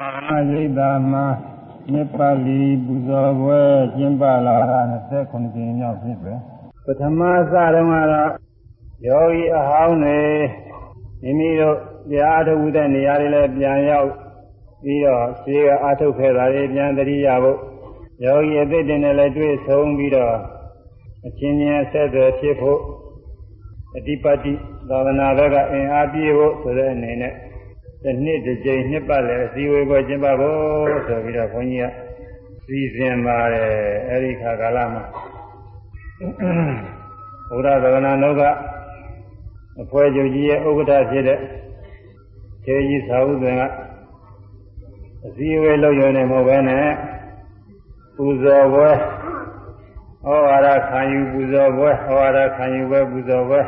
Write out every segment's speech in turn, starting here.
အာရိတ်တာမှာမြစ်ပါဠိပူဇော်ပွဲကျင်းပလာတာ29ကြိမ်မြောက်ဖြစ်ပဲပထမအစတုန်းကတော့ယောဂီအဟောင်းတွေမိမိတို့တရားထုတ်တဲ့နေရာတွေလည်းပြန်ရောက်ပြီးတော့ဈေးကအာထုတ်ခဲ့တာတွေပြန်တရိယာဖို့ယောဂီအသစ်တင်နဲ့လည်းတွေ့ဆုံးပြီးတော့အချင်းချင်းဆက်သွယ်ဖြစ်ဖို့အဓိပတိသာသနာဘက်ကအင်အားပြည့်ဖို့ဆိုတဲ့အနေနဲ့ တစ်နှစ်တစ်ကြိမ်နှစ်ပတ်လည်းအစည်းအဝေးပွဲကျင်းပဖို့ဆိုပြီးတော့ခွန်ကြီးကစီစဉ်ပါတယ်အဲဒီခါကာလမှာဘုရားသဒနာတော်ကအဖွဲချုပ်ကြီးရဲ့ဥက္ကဋ္ဌဖြစ်တဲ့ခြေကြီးသာဝုသွင်ကအစည်းအဝေးလုပ်ရနေမဟုတ်ပဲနဲ့ပူဇော်ပွဲဩဝါဒခံယူပူဇော်ပွဲဩဝါဒခံယူပွဲပူဇော်ပွဲ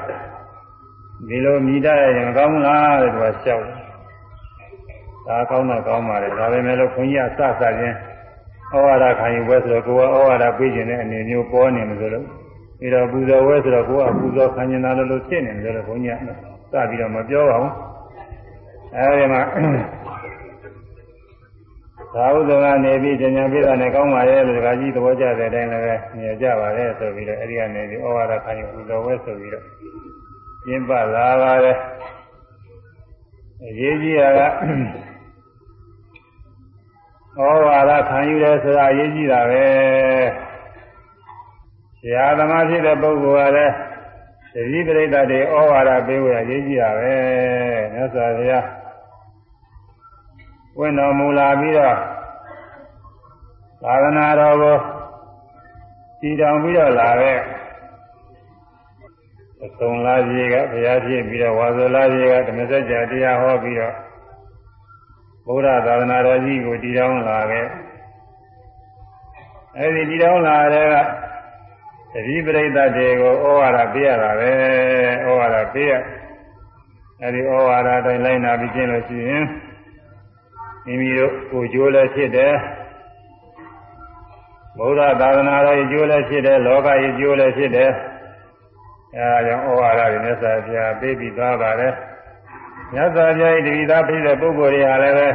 ဒီလိုမြည်တတ်ရင်ကောင်းလားတဲ့သူကလျှောက်တယ် ဒါကောင်းတော့ကောင်းပါလေဒါပေမဲ့လို့ခွန်ကြီးကစစချင်းဩဝါဒခံယူပွဲဆိုတော့ကိုယ်ကဩဝါဒပေးခြင်းတဲ့အနေမျိုးပေါ်နေမှာဆိုလို့ပြီးတော့ပူဇော်ပွဲဆိုတော့ကိုယ်ကပူဇော်ခံကျင်တာလို့လို့ဖြစ်နေတယ်လို့ခွန်ကြီးကစပြီးတော့မပြောပါဘူးအဲဒီမှာသာဝုဒ္ဓကနေပြီးဉာဏ်ပြည့်တာနဲ့ကောင်းပါရဲ့လို့ဒကာကြီးသဘောကျတဲ့အတိုင်းလည်းမြင်ကြပါလေဆိုပြီးတော့အဲဒီကနေပြီးဩဝါဒခံယူပူဇော်ပွဲဆိုပြီးတော့ကျင်းပလာပါတယ်အရေးကြီးတာက ဩဝါဒခံယူတယ်ဆိုတာအရေးကြီးတာပဲဆရာသမားဖြစ်တဲ့ပုဂ္ဂိုလ်ကလည်းသတိပရိသတ်တွေဩဝါဒပေးဖို့အရေးကြီးတာပဲမြတ်စွာဘုရားဝိတော်မူလာပြီးတော့သာသနာတော်ကိုတည်ထောင်ပြီးတော့လာတဲ့အဆုံးလာကြီးကဘုရားဖြစ်ပြီးတော့ဝါဆိုလာကြီးကဓမ္မစကြာတရားဟောပြီးတော့ ဘုရားသာသနာတော်ကြီးကိုတည်ထောင်လာခဲ့အဲဒီတည်ထောင်လာတဲ့ကတတိပရိသတ်တွေကိုဩဝါဒပေးရတာပဲဩဝါဒပေးရအဲဒီဩဝါဒတိုင်းလိုက်နာပြီးကျင့်လို့ရှိရင်မိမိတို့ကိုကြိုးလည်းဖြစ်တယ်ဘုရားသာသနာတော်ကြီးကျိုးလည်းဖြစ်တယ်လောကကြီးကျိုးလည်းဖြစ်တယ်အဲဒါကြောင့်ဩဝါဒတွေမြတ်စွာဘုရားပေးပြီးသွားပါတယ် မြတ်စွာဘုရားဤတတိသားပြည့်တဲ့ပုဂ္ဂိုလ်တွေဟာလည်းပဲ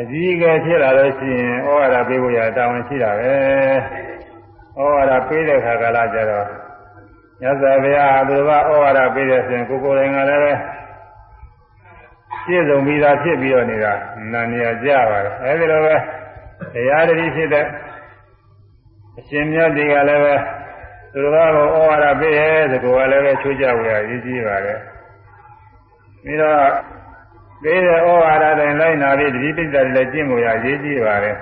အကြီးအကဲဖြစ်လာလို့ရှိရင်ဩဝါဒပေးဖို့ရတာဝန်ရှိတာပဲဩဝါဒပေးတဲ့ခါကလာကြတော့မြတ်စွာဘုရားဘုရားဩဝါဒပေးတဲ့ဆိုရင်ကိုကိုယ်တိုင်ကလည်းပဲပြည့်စုံပြီးသားဖြစ်ပြီးတော့နေတာနာနေရကြပါတယ်အဲဒီလိုပဲတရားတတိဖြစ်တဲ့အရှင်မြတ်တွေကလည်းပဲသူတော်ကိုဩဝါဒပေးရဲသကောကလည်းပဲချိုးကြဝရရည်ကြီးပါတယ် ပြီးတော့ပေးတဲ့ဩဝါဒတိုင်းလိုက်နာပြီးတတိပိဋကလည်းကျင့်ဖို့ရရည်ကြီးပါတယ်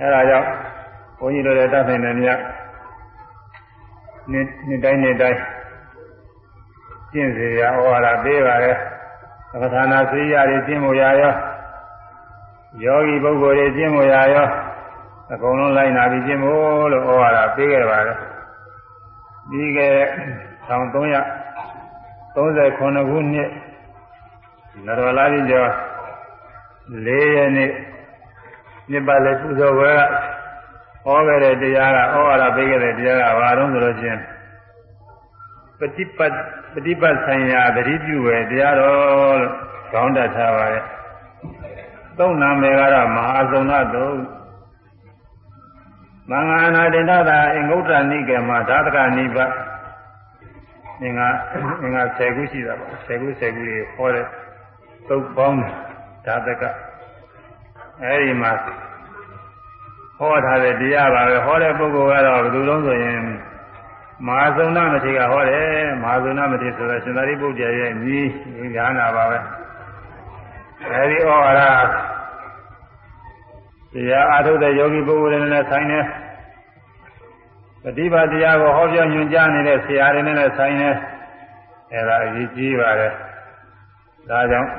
အဲဒါကြောင့်ဘုန်းကြီးတို့လည်းတတ်နိုင်တယ်မြတ်နေ့နေ့တိုင်းနေ့တိုင်းကျင့်စေရဩဝါဒပေးပါတယ်သက္ကနာစေရတွေကျင့်ဖို့ရရောယောဂီပုဂ္ဂိုလ်တွေကျင့်ဖို့ရရောအကုန်လုံးလိုက်နာပြီးကျင့်ဖို့လို့ဩဝါဒပေးခဲ့ပါတယ်ပြီးခဲ့1339ခုနှစ် နရဝလာကြီးကျော်၄ရက်နေ့နှစ်ပတ်လည်းပူဇော်ပွဲကဟောခဲ့တဲ့တရားကဩဝါဒပေးခဲ့တဲ့တရားကဘာလို့ဆိုလို့ချင်းပฏิပတ်ပฏิပတ်ဆိုင်ရာသတိပြုပဲတရားတော်လို့ခေါင်းတတ်ထားပါတယ်သုံးနာမည်ကတော့မဟာသုဏတုမင်္ဂအနာတင်္တသာအင်္ဂုတ္တနိကေမှာဓာတကနိဗ္ဗအင်္ဂါအင်္ဂါ10ခုရှိတာပါ10ခု10ခုတွေဟောတဲ့ သုတ်ပေါင်းဓာတကအဲဒီမှာဟောထားတဲ့တရားပါပဲဟောတဲ့ပုဂ္ဂိုလ်ကတော့ဘယ်သူလုံးဆိုရင်မဟာသုဏမထေရဟောတယ်မဟာသုဏမထေရဆိုတော့ရှင်သာရိပုတ္တရာရဲ့ညီဉာဏပါပဲအဲဒီဩဝါဒတရားအားထုတ်တဲ့ယောဂီပုဂ္ဂိုလ်တွေနဲ့ဆိုင်တယ်ပฏิပါတရားကိုဟောပြောညွှန်ကြားနေတဲ့ဆရာတွေနဲ့လည်းဆိုင်တယ်အဲဒါအရေးကြီးပါတယ်ဒါကြောင့်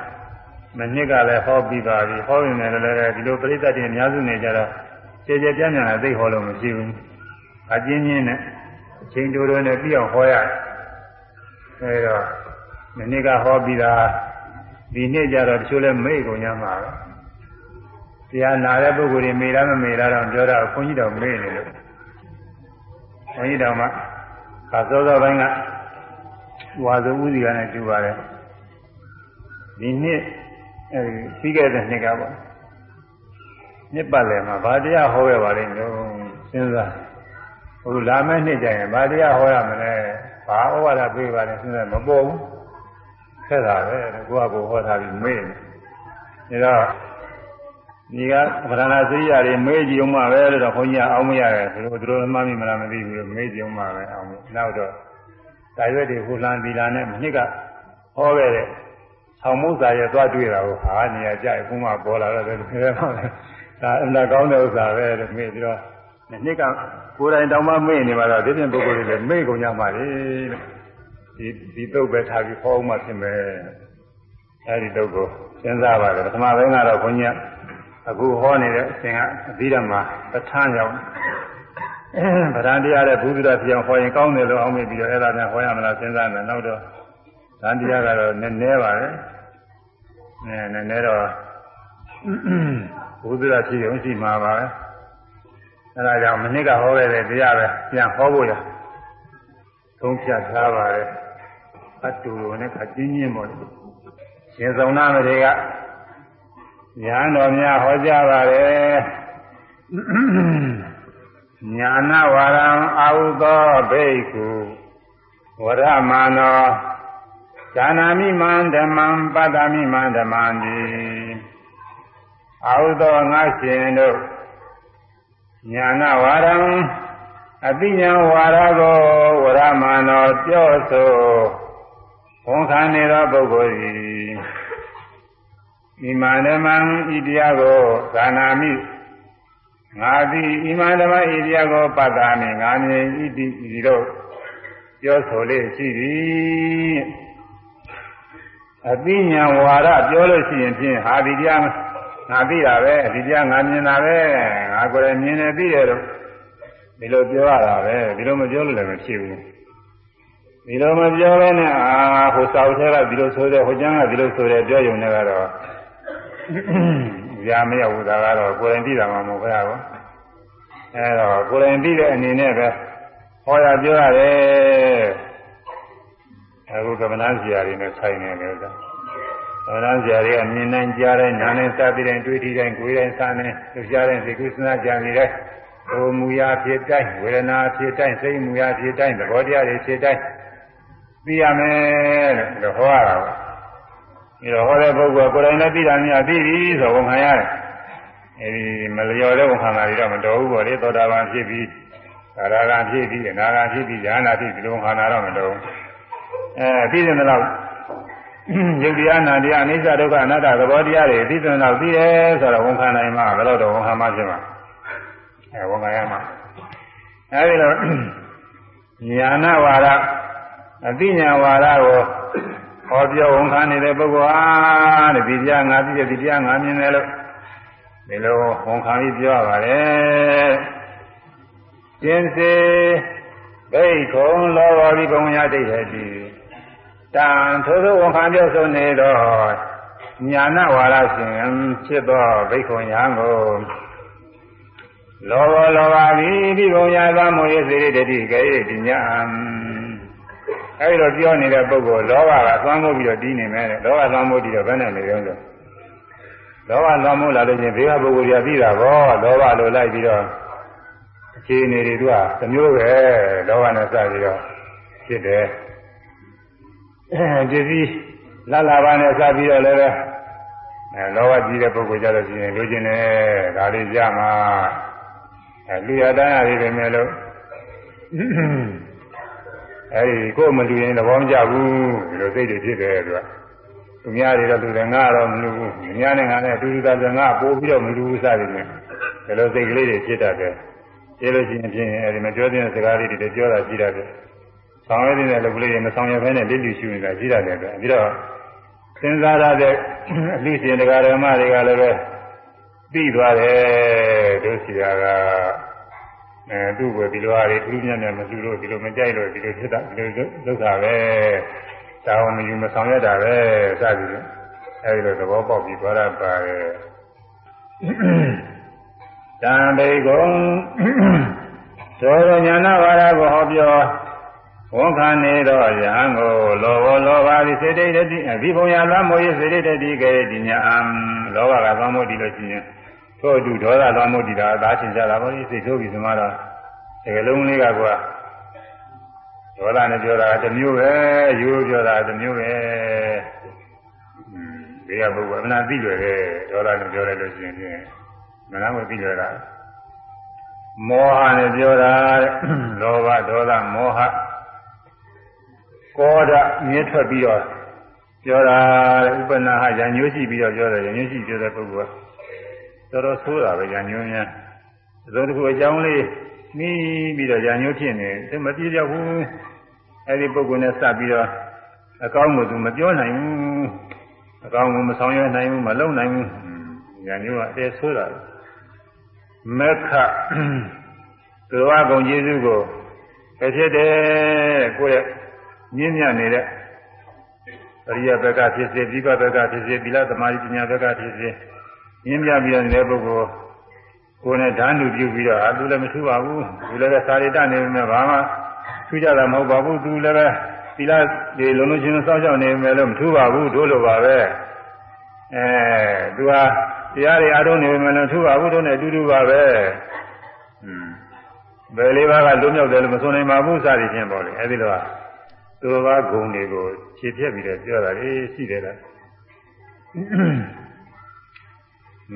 မနစ်ကလည်းဟောပြီးပါပြီဟောရင်လည်းလည်းဒီလိုပရိသတ်တွေအများစုနေကြတော့ကျေကျေပြန့်ပြန့်သိဟောလို့မရှိဘူးအချင်းချင်းနဲ့အချိန်တိုတိုနဲ့ပြီးအောင်ဟောရတယ်အဲတော့မနစ်ကဟောပြီးတာဒီနေ့ကျတော့တချို့လဲမေ့ကုန်ကြမှာပဲတရားနာတဲ့ပုဂ္ဂိုလ်တွေမေ့လားမမေ့လားတော့ပြောတာခွန်ကြီးတော်မေ့နေလို့ခွန်ကြီးတော်မှာခါစောစောပိုင်းကဝါစုဥစီကနဲ့ကျူပါတယ်ဒီနှစ် အဲဒီပြီးခဲ့တဲ့နှစ်ကပေါ့နှစ်ပတ်လည်မှာဗာတရားဟောခဲ့ပါလိမ့်လို့စဉ်းစားဟိုလာမယ့်နှစ်ကျရင်ဗာတရားဟောရမလဲဘာဩဝါဒပေးပါလဲစဉ်းစားမပေါ်ဘူးခက်တာပဲကိုကကိုဟောထားပြီးမေ့နေဒါတော့ဒီကဗရဏစိရတွေမေးကြည့်အောင်မှပဲလို့တော့ခွန်ကြီးအောင်မရတယ်သူတို့သူတို့မှမမိမလားမသိဘူးလို့မေးကြည့်အောင်မှပဲအောင်နောက်တော့တာရွက်တွေဟိုလန်ဒီလာနဲ့နှစ်ကဟောခဲ့တဲ့ ဆောင်မုစာရဲ့သွားတွေ့တာကိုဟာနေရာကြိုက်ဘုမပေါ်လာတော့တယ်ခဲမှလည်းဒါအမှန်ကောင်းတဲ့ဥစ္စာပဲလို့မေးပြီးတော့နှစ်ကကိုယ်တိုင်တောင်မှမေ့နေပါတော့ဒီပြင်ပုဂ္ဂိုလ်တွေလည်းမေ့ကုန်ကြပါလေလို့ဒီဒီတုတ်ပဲထားပြီးဟောမှဖြစ်မယ်အဲဒီတုတ်ကိုစဉ်းစားပါတယ်ပထမပိုင်းကတော့ခွန်ကြီးအခုဟောနေတဲ့အရှင်ကအသီးဓမ္မာပဋ္ဌာန်းကြောင့်ဗဒံတရားတဲ့ဘုဒ္ဓတရားပြောင်းဟောရင်ကောင်းတယ်လို့အောင်းမိပြီးတော့အဲ့ဒါနဲ့ဟောရမလားစဉ်းစားမယ်နောက်တော့ ဓာန်တရားကတော့နည်းနည်းပါပဲနည်းနည်းနည်းတော့ဘုဒ္ဓရာဖြစ်ရုံရှိမှာပါပဲအဲဒါကြောင့်မနစ်ကဟောခဲ့တဲ့တရားပဲပြန်ဟောဖို့ရသုံးဖြတ်ထားပါတယ်အတူတူနဲ့ခချင်းချင်းပေါ့ရှင်ဆောင်နာမတွေကညာတော်များဟောကြားပါတယ်ညာနာဝရံအာဟုသောဘိက္ခုဝရမနော ဇာနာမိမံဓမ္မံပတ္တမိမံဓမ္မံတိအာဟုသောငါရှင်တို့ညာနာဝရံအတိညာဝါရကိုဝရမနောပြောဆိုဝန်ခံနေသောပုဂ္ဂိုလ်သည်ဣမန္တမံဤတရားကိုသာနာမိငါသည်ဣမန္တမဤတရားကိုပတ္တာမိငါမြင်ဤတိဤတို့ပြောဆိုလေးရှိသည် အသိဉာဏ်ဝါဒပြောလို့ရှိရင်ဖြင့်ဟာဒီတရားငါသိတာပဲဒီတရားငါမြင်တာပဲငါကိုယ်လည်းမြင်နေသိတယ်တော့ဒီလိုပြောရတာပဲဒီလိုမပြောလို့လည်းမဖြစ်ဘူးဒီလိုမပြောဘဲနဲ့အာဟိုစာအုပ်ထဲကဒီလိုဆိုတယ်ဟိုကျမ်းကဒီလိုဆိုတယ်ပြောရုံနဲ့ကတော့ကြာမရဘူးဒါကတော့ကိုယ်တိုင်သိတာမှမဟုတ်ဘူးကွာအဲတော့ကိုယ်တိုင်သိတဲ့အနေနဲ့ပဲဟောရပြောရတယ် အခုကမ္မနာဇာရီနဲ့ဆိုင်နေတယ်ကွာကမ္မနာဇာရီကမြင်နိုင်ကြားတိုင်းနားနဲ့စသည်တိုင်းတွေးထီတိုင်းကိုယ်တိုင်းစားနေသူကြားတိုင်းသိကုသနာကြံနေတယ်ဟိုမူရာဖြစ်တိုင်းဝေဒနာဖြစ်တိုင်းစိတ်မူရာဖြစ်တိုင်းသဘောတရားတွေဖြစ်တိုင်းသိရမယ်လို့ဟောရတာပါဒီတော့ဟောတဲ့ပုဂ္ဂိုလ်ကိုယ်တိုင်လည်းသိတာများသိပြီဆိုဝန်ခံရတယ်အဲဒီမလျော်တဲ့ဝန်ခံတာတွေတော့မတော်ဘူးပေါ့လေသောတာပန်ဖြစ်ပြီးသာရကံဖြစ်ပြီးအနာဂံဖြစ်ပြီးဉာဏ်နာဖြစ်ဒီလိုဝန်ခံတာတော့မတော်ဘူး အဲသိတဲ့လောက်ယုတ်တရားနာတရားအနိစ္စဒုက္ခအနတ္တသဘောတရားတွေသိတဲ့လောက်သိတယ်ဆိုတော့ဝန်ခံနိုင်မှာဘယ်တော့တော့ဝန်ခံမှဖြစ်မှာအဲဝန်ခံရမှာအဲဒီလိုဉာဏဝါဒအသိဉာဏ်ဝါဒကိုဟောပြောဝန်ခံနေတဲ့ပုဂ္ဂိုလ်အားတဲ့ဒီတရားငါသိတယ်ဒီတရားငါမြင်တယ်လို့ဒီလိုဝန်ခံပြီးပြောရပါတယ်ကျင်စေဘိက္ခုံလောဘပြီးဘုံရဒိဋ္ဌိတိ တံထိုသို့ဝန်ခံပြောဆိုနေတော့ညာနာဝါဒရှင်ဖြစ်သောဘိက္ခုံညာကိုလောဘလောဘပြီးဒီဘုံရသောမောရစေတတိကေတိညာအဲဒီတော့ပြောနေတဲ့ပုဂ္ဂိုလ်လောဘကသွမ်းမိုးပြီးတော့တီးနေမယ်တဲ့လောဘသွမ်းမိုးပြီးတော့ဘယ်နဲ့နေရောဆိုလောဘသွမ်းမိုးလာလို့ချင်းဘေးကပုဂ္ဂိုလ်ကြီးပြီးတာကောလောဘလိုလိုက်ပြီးတော့အခြေအနေတွေသူကသမျိုးပဲလောဘနဲ့စပြီးတော့ဖြစ်တယ် အဲဒီပြီးလလာပါနဲ့စပြီးတော့လည်းပဲအဲလောဘကြီးတဲ့ပုဂ္ဂိုလ်ကြလို့ရှိရင်လိုချင်တယ်ဒါလေးကြမှာအဲလူရတန်းရည်ပဲမဲ့လို့အဲဒီကိုယ်မလူရင်သဘောမကျဘူးဒီလိုစိတ်တွေဖြစ်တယ်သူကသူများတွေတော့လူတယ်ငါတော့မလူဘူးသူများနဲ့ငါနဲ့အတူတူသာဆိုငါပို့ပြီးတော့မလူဘူးစသည်ဖြင့်ဒီလိုစိတ်ကလေးတွေဖြစ်တတ်တယ်ပြေလို့ရှိရင်ဖြင့်အဲဒီမပြောတဲ့စကားလေးတွေပြောတာရှိတတ်တယ် ဆောင်ရတဲ့လူကလေးတွေမဆောင်ရဘဲနဲ့လိလူရှူနေတာရှိတတ်တယ်ပဲပြီးတော့စဉ်းစားရတဲ့အလူရှင်တရားဓမ္မတွေကလည်းပဲပြီးသွားတယ်တို့စီတာကအဲသူ့ကိုဒီလိုဟာတွေသူညံ့ညံ့မလူလို့ဒီလိုမကြိုက်လို့ဒီလိုဖြစ်တာဒီလိုလုပ်တာပဲဒါဝမယူမဆောင်ရတာပဲစသည်ဖြင့်အဲဒီလိုသဘောပေါက်ပြီးသွားရပါတယ်တံဘေကုံသောရညာနာဝါဒကိုဟောပြော ဝန်ခံနေတော့ယဟန်ကိုလောဘလောဘသည်စေတိတတိအဘိဘုံရလွမ်းမိုးရစေတိတတိကဲဒီညာအံလောဘကသွားမို့ဒီလိုရှိရင်ထို့အတူဒေါသလွှမ်းမိုးတည်တာအသာသင်ကြတာပေါ့ဒီစိတ်ဆိုးပြီးဆိုမှတော့ဒီကလုံးလေးကကွာဒေါသနဲ့ပြောတာတစ်မျိုးပဲရိုးပြောတာတစ်မျိုးပဲဒီကပုဂ္ဂိုလ်အမှန်သိကြတယ်ဒေါသနဲ့ပြောလိုက်လို့ရှိရင်ဖြင့်မနာမသိကြတာမောဟနဲ့ပြောတာလောဘဒေါသမောဟ ကောဒမြင့်ထွက်ပြီးတော့ပြောတာဥပနာဟရညှိုးရှိပြီးတော့ပြောတယ်ရညှိုးရှိပြောတဲ့ပုဂ္ဂိုလ်ကတော်တော်ဆိုးတာပဲရညှိုးများသုံးတစ်ခုအကြောင်းလေးနှီးပြီးတော့ရညှိုးဖြစ်နေတယ်မပြေပြောက်ဘူးအဲ့ဒီပုဂ္ဂိုလ်နဲ့စပ်ပြီးတော့အကောင်းကိုသူမပြောနိုင်ဘူးအကောင်းကိုမဆောင်ရွက်နိုင်ဘူးမလုပ်နိုင်ဘူးရညှိုးကအတဲဆိုးတာမက္ခသူတော်ကုံကျေးဇူးကိုဖြစ်တယ်ကိုယ့်ရဲ့ မြင့်မြတ်နေတဲ့အရိယဘက်ကဖြစ်စေဒီဘဘက်ကဖြစ်စေသီလသမာဓိပညာဘက်ကဖြစ်စေမြင့်မြတ်ပြီးနေတဲ့ပုဂ္ဂိုလ်ကိုယ်နဲ့ဓာတ်လူပြုပြီးတော့အာသူလည်းမထူပါဘူးသူလည်းပဲသာရိတနေမယ်ဘာမှထူးကြတာမဟုတ်ပါဘူးသူလည်းပဲသီလဒီလုံးလုံးချင်းစောင့်ရှောက်နေမယ်လို့မထူပါဘူးတို့လိုပါပဲအဲသူဟာတရားတွေအားထုတ်နေမယ်လို့ထူပါဘူးတို့နဲ့အတူတူပါပဲอืมဘယ်လေးပါးကလွတ်မြောက်တယ်လို့မဆိုနိုင်ပါဘူးစသည်ဖြင့်ပေါ့လေအဲဒီလိုက သူတော်ဘာဂုံတွေကိုခြေပြက်ပြီးတော့ပြောတာလေရှိတယ်လား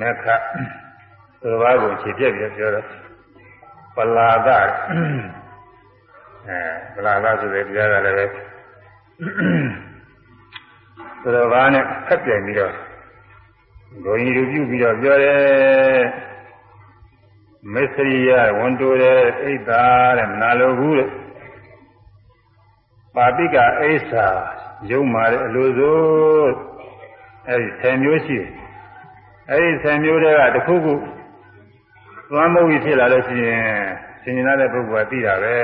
မက္ခသူတော်ဘာဂုံခြေပြက်ပြီးတော့ပြောတော့ပလာဒအဲပလာဒဆိုတဲ့တရားကလည်းပဲသူတော်ဘာနဲ့ဖက်ပြိုင်ပြီးတော့ဂုံကြီးလူပြုပြီးတော့ပြောတယ်မစ္စရိယဝန်တိုတဲ့အိတ်သာတဲ့မနာလိုဘူးတဲ့ ပါတိကအိဆာရုံမာတဲ့အလိုစိုးအဲဒီ10မျိုးရှိတယ်အဲဒီ10မျိုးတွေကတစ်ခုခုသွားမုတ်ပြီးဖြစ်လာလို့ရှိရင်သင်္ကြန်တဲ့ပုဂ္ဂိုလ်ကသိတာပဲ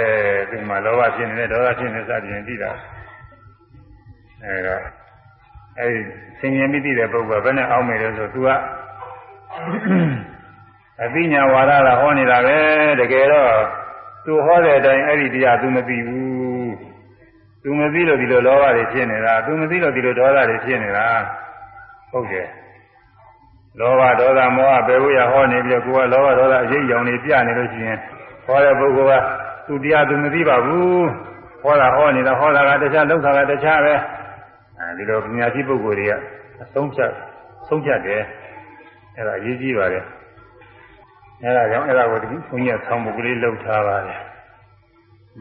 ဒီမှာလောဘဖြစ်နေတယ်ဒေါသဖြစ်နေစသဖြင့်သိတာအဲဒါအဲဒီသင်္ကြန်ပြီးသိတဲ့ပုဂ္ဂိုလ်ကဘယ်နဲ့အောင်းမယ်လဲဆိုသူကအသိညာဝါဒလာဟောနေတာပဲတကယ်တော့သူဟောတဲ့အတိုင်းအဲ့ဒီတရားသူမသိဘူး သူမသိလို့ဒီလိုလောဘတွေဖြစ်နေတာသူမသိလို့ဒီလိုဒေါသတွေဖြစ်နေတာဟုတ်တယ်လောဘဒေါသမောဟဘယ်ဝိရဟောနေပြီးကိုကလောဘဒေါသအရေးရောင်နေပြနေလို့ရှိရင်ဟောတဲ့ပုဂ္ဂိုလ်ကသူတရားသူမသိပါဘူးဟောတာဟောနေတာဟောတာကတခြားလောက်တာကတခြားပဲအဲဒီလိုပညာရှိပုဂ္ဂိုလ်တွေကအဆုံးဖြတ်ဆုံးဖြတ်တယ်အဲ့ဒါအရေးကြီးပါတယ်အဲဒါကြောင့်အဲဒါကိုဒီဘုန်းကြီးကဆောင်းပုဂ္ဂလေးလှုပ်ထားပါတယ်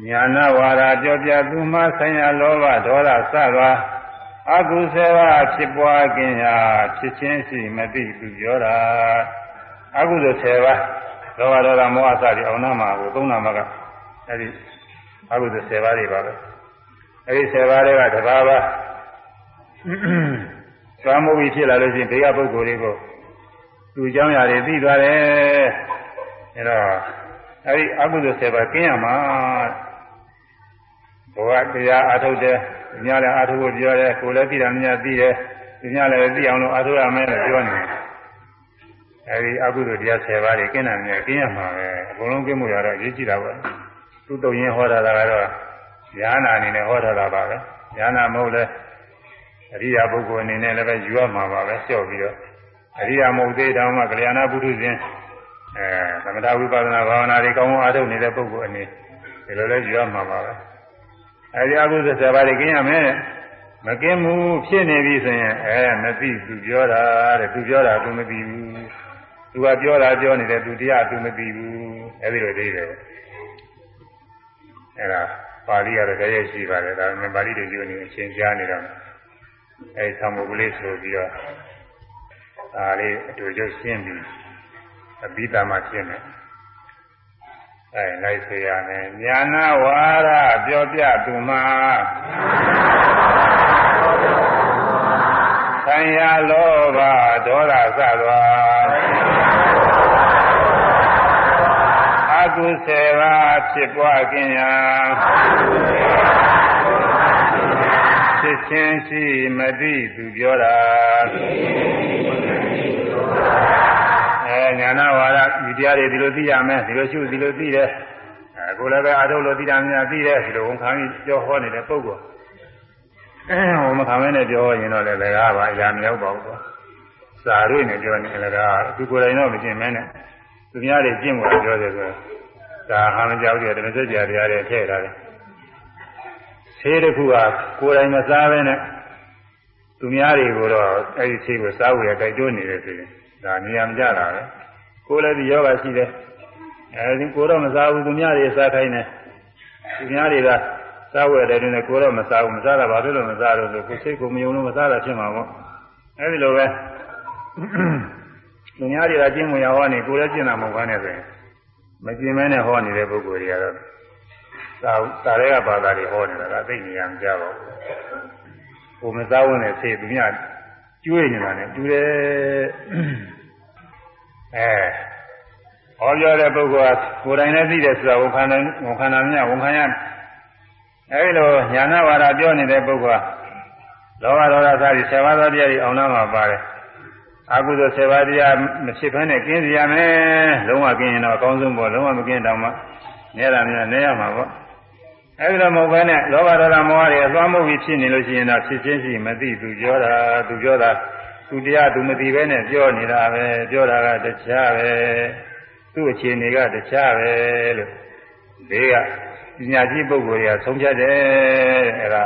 ညာနာဝါဒပြောပြသူမှဆိုင်ရာလောဘဒေါသစသောအကုသလဖြစ်ပွားခြင်းဟာဖြစ်ချင်းရှိမသိသူပြောတာအကုသိုလ်10ပါးလောဘဒေါသမောဟစသည်အောင်နာမှာကိုသုံးနာမှာကအဲဒီအကုသိုလ်10ပါးတွေပါပဲအဲဒီ10ပါးတွေကတစ်ပါးပါသွားမှုပြီးဖြစ်လာလို့ရှိရင်ဘေးကပုဂ္ဂိုလ်တွေကိုသူ့เจ้าရာတွေသိသွားတယ်အဲတော့ အဲဒီအကုသိုလ်7ပါးကျင်းရမှာဘဝတရားအာထုတ်တယ်ညလည်းအာထုတ်ဖို့ပြောတယ်ကိုယ်လည်းသိတာမြတ်သိတယ်ညလည်းသိအောင်လို့အာထုတ်ရမယ်လို့ပြောနေတယ်အဲဒီအကုသိုလ်တရား7ပါးတွေကျင်းတယ်မြတ်ကျင်းရမှာပဲအကုန်လုံးကျင်းမှုရတော့အရေးကြီးတာပါသူ့တုံရင်ဟောတာကတော့ညာနာအနေနဲ့ဟောတာပါပဲညာနာမဟုတ်လဲအရိယာပုဂ္ဂိုလ်အနေနဲ့လည်းပဲယူရမှာပါပဲလျှော့ပြီးတော့အရိယာမဟုတ်သေးတောင်မှကလျာဏပုထုဇဉ် အဲသမထဝိပဿနာဘာဝနာတွေကောင်းကောင်းအားထုတ်နေတဲ့ပုဂ္ဂိုလ်အနေဒီလိုလဲယူရမှာပါပဲအဲဒီအကုသဆယ်ပါးတွေကင်းရမယ်မကင်းမှုဖြစ်နေပြီဆိုရင်အဲမသိသူပြောတာတဲ့သူပြောတာသူမသိဘူးသူကပြောတာပြောနေတယ်သူတရားသူမသိဘူးအဲဒီလိုသိတယ်အဲဒါပါဠိကတော့တည်းရဲ့ရှိပါတယ်ဒါပေမဲ့ပါဠိတွေယူနေအချင်းကြားနေတော့အဲဒီသံဃာကလေးဆိုပြီးတော့ဒါလေးအတူတူရှင်းပြီး အဘိဓမ္မာရှင်းတယ်အဲလိုက်စေရမယ်ညာနာဝါရပြောပြသူမှာဆံရလောဘဒေါသစသောအကုသေဘာဖြစ်ပွားခြင်းရာဖြစ်ချင်းရှိမသိသူပြောတာအဲ ညာနာဝါဒဒီတရားတွေဒီလိုသိရမယ်ဒီလိုရှုဒီလိုသိတယ်အခုလည်းပဲအာထုလို့သိတာများသိတယ်ဒီလိုဝန်ခံပြီးပြောဟောနေတဲ့ပုဂ္ဂိုလ်အဲဟိုမခံမဲနဲ့ပြောရင်တော့လည်းလည်းကားပါအရာမရောက်ပါဘူးကွာစာရွေးနေပြောနေလည်းကသူကိုယ်တိုင်တော့မကျင်မဲနဲ့သူများတွေကျင့်ဖို့ပြောတယ်ဆိုတော့ဒါဟာမကြောက်ကြတယ်ဓမ္မစကြာတရားတွေထည့်ထားတယ်ဆေးတစ်ခုကကိုယ်တိုင်မစားဘဲနဲ့သူများတွေကိုတော့အဲဒီဆေးကိုစားဖို့ရတိုက်တွန်းနေတယ်ဆိုရင်ဒါနေရာမကျတာပဲ ကိုယ်လည်းဒီယောဂရှိတယ်အဲဒီကိုယ်တော့မစားဘူးသူများတွေစားခိုင်းတယ်သူများတွေကစားဝယ်တယ်တွင်ကိုယ်တော့မစားဘူးမစားတာဘာလို့လဲမစားတော့ဆိုကိုယ်စိတ်ကိုမယုံလို့မစားတာဖြစ်မှာပေါ့အဲဒီလိုပဲသူများတွေကကျင့်ဝင်ရဟောနေကိုယ်လည်းကျင့်တာမဟုတ်ဘဲနဲ့ဆိုရင်မကျင့်မဲနဲ့ဟောနေတဲ့ပုဂ္ဂိုလ်တွေကတော့သာသာရဲကဘာသာတွေဟောနေတာကသိနေရမကြပါဘူး။ကိုမစားဝင်တဲ့ဆေးသူများကျွေးနေတာနဲ့တူတယ်။ အဲဟောပြောတဲ့ပုဂ္ဂိုလ်ကကိုယ်တိုင်လည်းသိတယ်ဆိုတာဝန်ခံတယ်ဝန်ခံတာများဝန်ခံရအဲဒီလိုညာနာဝါဒပြောနေတဲ့ပုဂ္ဂိုလ်ကလောဘဒေါသစသည်7ပါးသောတရားတွေအောင်နာမှာပါတယ်။အကုသိုလ်7ပါးတရားမဖြစ်ဘဲနဲ့ကျင်းစီရမယ်။လုံးဝကျင်းရင်တော့အကောင်းဆုံးပေါ့လုံးဝမကျင်းတော့မှနဲတာများနဲရမှာပေါ့။အဲဒီလိုမဟုတ်ဘဲနဲ့လောဘဒေါသမောဟတွေအသွားမှုပြီးဖြစ်နေလို့ရှိရင်တော့ဖြစ်ချင်းရှိမသိသူပြောတာသူပြောတာ သူတရားသူမသိဘဲနဲ့ပြောနေတာပဲပြောတာကတခြားပဲသူ့အခြေအနေကတခြားပဲလို့ဒီကပညာရှိပုဂ္ဂိုလ်တွေကဆုံးဖြတ်တယ်အဲဒါ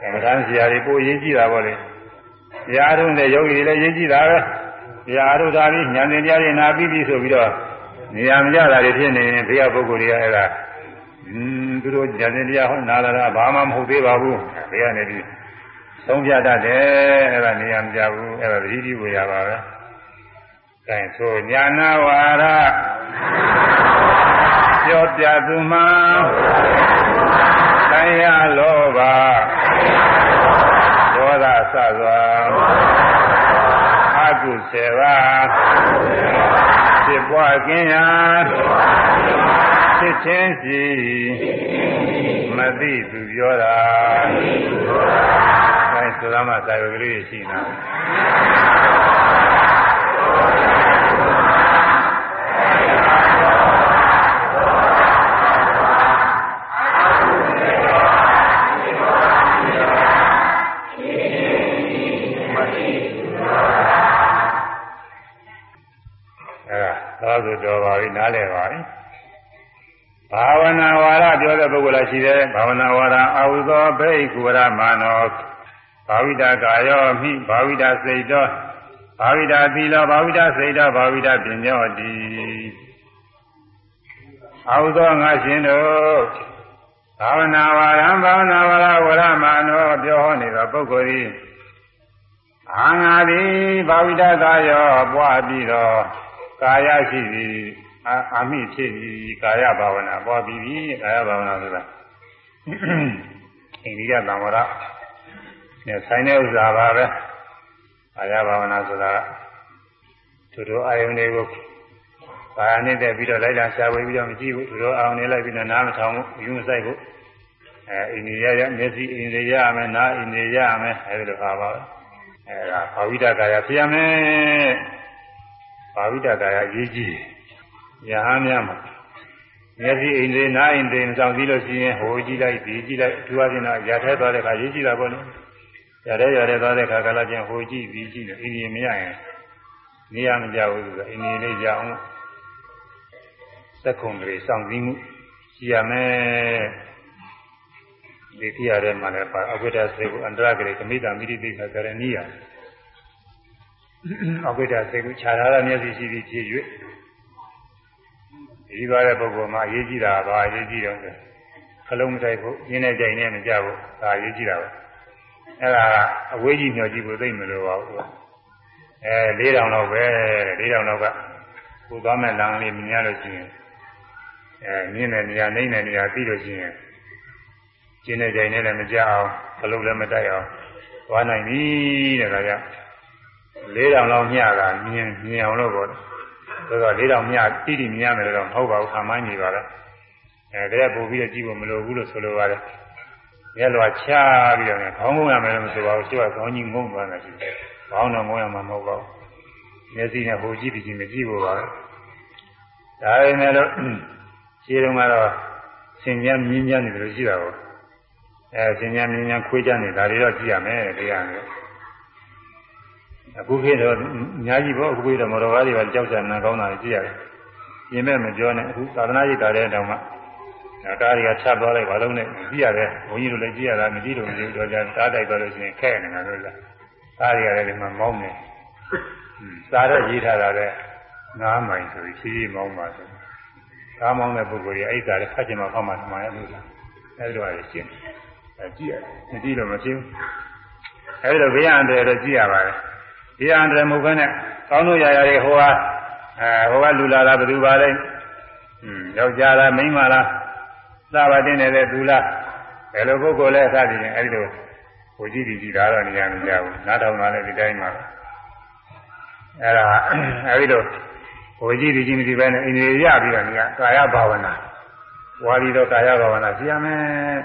ကမ္မဋ္ဌာန်းဆရာတွေပိုအရေးကြီးတာပေါ့လေ။တရားထုံးတဲ့ယောဂီတွေလည်းရေးကြည့်တာပဲ။တရားထုံးတာပြီးဉာဏ်သင်တရားတွေနာပြီးပြီဆိုပြီးတော့နေရာမကြတာတွေဖြစ်နေရင်ဘုရားပုဂ္ဂိုလ်တွေကအဲ့ဒါอืมသူတို့ဉာဏ်သင်တရားဟောနာလာတာဘာမှမဟုတ်သေးပါဘူး။ဘုရားနေပြီး သုံးပြတတ်တယ်အဲ့ဒါနေရာမကြဘူးအဲ့ဒါသတိပြုရပါပဲ။အဲဆိုညာနာဝါရပြောပြသူမှာတရားလောဘဒေါသစစွာအကုစေပါဖြစ်ပွားခြင်းရာဖြစ်ချင်းစီမသိသူပြောတာအဲ ဆိုရမှသာယုကလေးရှိနေတာဆိုတော်ပါပြီနားလည်ပါပြီဘာဝနာဝါဒပြောတဲ့ပုဂ္ဂိုလ်ရှိတယ်ဘာဝနာဝါဒအာဝိသောဘိက္ခုရမနော ဘာဝိတာကာယောမိဘာဝိတာစိတ်တော်ဘာဝိတာသီလဘာဝိတာစိတ်တော်ဘာဝိတာပညောတိအာဝိသောငါရှင်တို့ဘာဝနာဝါဒဘာဝနာဝါဒဝရမနောပြောဟောနေသောပုဂ္ဂိုလ်ဤအာငါသည်ဘာဝိတာကာယောပွားပြီးတော့ကာယရှိသည်အာမိဖြစ်သည်ကာယဘာဝနာပေါ်ပြီးပြီကာယဘာဝနာဆိုတာအိန္ဒိယသံဝရနဲ့ ဆိုင်တဲ့ဥစ္စာပါပဲကာယဘာဝနာဆိုတာသူတို့အာယုန်တွေကိုကာယနဲ့တက်ပြီးတော့လိုက်လာရှားဝေပြီးတော့မကြည့်ဘူးသူတို့အာယုန်တွေလိုက်ပြီးတော့နားမထောင်ဘူးယူမဆိုင်ဘူးအဲအိန္ဒိယရမျက်စိအိန္ဒိယရမယ်နားအိန္ဒိယရမယ်အဲဒီလိုပါပါအဲဒါဘာဝိတကာယဖြစ်ရမယ်ဘာဝိတကာယရေးကြည့်ရဟန်းများမှာမျက်စိအိမ်တွေနားအိမ်တွေစောင့်ပြီးလို့ရှိရင်ဟိုကြည့်လိုက်ဒီကြည့်လိုက်သူအချင်းတော့ရထဲသွားတဲ့အခါရေးကြည့်တာပေါ့လေ ရထဲရထဲသွားတဲ့အခါကလည်းပြန်ဟိုကြည့်ဒီကြည့်လို့အိမ်ကြီးမရရင်နေရမကြဘူးဆိုတော့အိမ်ကြီးလေးကြအောင်စက်ကုံတွေစောင့်ပြီးမှုရှိရမယ်ဒီတိရတဲ့မှာလည်းပါအဝိဒ္ဓစေကိုအန္တရကလေးကမိတာမိတိပိခကရဏီယာအဝိဒ္ဓစေကုခြားထားတဲ့မျက်စိရှိပြီးဖြစ်၍ဒီပါတဲ့ပုဂ္ဂိုလ်မှာအရေးကြီးတာပါအရေးကြီးတော့ဆိုခလုံးမတိုက်ဖို့ရင်းနဲ့ကြိုင်နဲ့မကြဘူးဒါအရေးကြီးတာပဲ အဲ့ဒါအဝေးကြီးညှော်ကြည့်ဖို့သိမလို့ပါဘူးအဲ၄တောင်လောက်ပဲ၄တောင်လောက်ကကိုသွားမဲ့လမ်းလေးမြင်ရလို့ရှိရင်အဲမြင်တဲ့နေရာနှိမ့်တဲ့နေရာသိလို့ရှိရင်ကျင်းတဲ့ကြိုင်နဲ့လည်းမကြအောင်ခလုံးလည်းမတိုက်အောင်သွားနိုင်ပြီတဲ့ဒါကြောင့်၄တောင်လောက်မျှတာမြင်မြင်အောင်လို့ပေါ့ဆိုတော့၄တောင်မျှတိတိမြင်ရမယ်တော့မဟုတ်ပါဘူးခံမိုင်းနေပါတော့အဲတည်းပို့ပြီးတော့ကြည့်ဖို့မလိုဘူးလို့ဆိုလိုပါတယ် ရဲလွာချပြီးတော့ခေါင်းငုံရမယ်လို့မဆိုပါဘူးသူကခေါင်းကြီးငုံသွားတယ်ရှိတယ်ခေါင်းတော့ငုံရမှာမဟုတ်ပါဘူးမျက်စိနဲ့ဟိုကြည့်ပြီးကြည့်မကြည့်ဖို့ပါပဲဒါပေမဲ့လို့ခြေတုံးကတော့ဆင်ញမ်းမြင်းမြန်းနေတယ်လို့ရှိတာပေါ့အဲဆင်ញမ်းမြင်းမြန်းခွေးကြနေဒါတွေတော့ကြည့်ရမယ်တရားနဲ့အခုခေတ်တော့အများကြီးပေါ့အခုခေတ်တော့မော်တော်ကားတွေကကြောက်ကြနာကောင်းတာကြည့်ရတယ်ပြင်မဲ့မပြောနဲ့အခုသာသနာ့ရိပ်တာတဲ့တောင်မှ ကားတွေကချသွားလိုက်ဘာလို့လဲကြည့်ရတယ်ဘုန်းကြီးတို့လည်းကြည့်ရတာမကြည့်လို့မကြည့်တော့ကြကားတိုက်သွားလို့ရှိရင်ခဲနေတာလို့လားကားတွေကလည်းဒီမှာမောင်းနေစားတော့ရေးထားတာလည်း9မိုင်ဆိုပြီးဖြည်းဖြည်းမောင်းပါဆိုကားမောင်းတဲ့ပုဂ္ဂိုလ်ကြီးအဲ့ဒါလည်းဖတ်ချင်မှဖောက်မှထမှရလို့လားအဲ့လိုရတယ်ရှင်းအဲကြည့်ရမကြည့်လို့မရှင်းအဲ့လိုဘေးရန်တယ်တော့ကြည့်ရပါတယ်ဘေးရန်တယ်မဟုတ်ဘဲနဲ့ကောင်းလို့ရရတွေဟိုဟာအဲဟိုကလူလာတာဘယ်သူပါလဲอืมယောက်ျားလားမိန်းမလား သာပါတင်နေတဲ့သူလားဘယ်လိုပုဂ္ဂိုလ်လဲစသည်ဖြင့်အဲဒီလိုဟိုကြည့်ဒီကြည့်တာတော့နေရာမကြဘူးနားထောင်တာလည်းဒီတိုင်းပါပဲအဲဒါအဲဒီလိုဟိုကြည့်ဒီကြည့်မရှိဘဲနဲ့အိန္ဒိယရပြီးတော့နေရာကာယဘာဝနာဝါဒီတော့ကာယဘာဝနာရှိရမယ်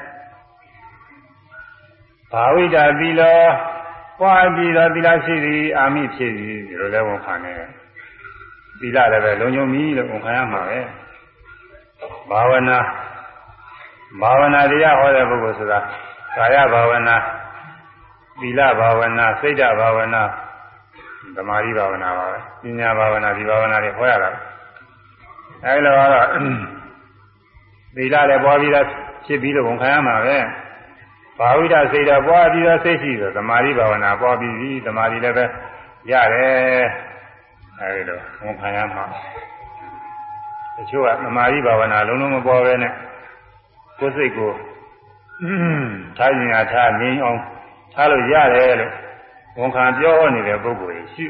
ဘာဝိတာသီလောပွားပြီးတော့သီလရှိသည်အာမိဖြစ်သည်ဒီလိုလဲဝန်ခံနေတယ်သီလလည်းပဲလုံခြုံပြီလို့ဝန်ခံရမှာပဲဘာဝနာ ဘာဝနာတရားဟောတဲ့ပုဂ္ဂိုလ်ဆိုတာကာယဘာဝနာသီလဘာဝနာစိတ်ဓာဘာဝနာသမာဓိဘာဝနာပါပဲပညာဘာဝနာဒီဘာဝနာတွေဟောရတာအဲလိုတော့သီလလည်းပွားပြီးတော့ဖြစ်ပြီးတော့ဝန်ခံရမှာပဲဘာဝိဒစိတ်ဓာပွားပြီးတော့စိတ်ရှိဆိုသမာဓိဘာဝနာပွားပြီးပြီသမာဓိလည်းပဲရတယ်အဲဒီလိုဝန်ခံရမှာတချို့ကသမာဓိဘာဝနာလုံးလုံးမပေါ်ပဲနဲ့ ကိုယ်စိတ်ကိုထားရင်အားထားငြိမ်းအောင်ထားလို့ရတယ်လို့ဝန်ခံပြောနေတဲ့ပုဂ္ဂိုလ်ကြီးရှိ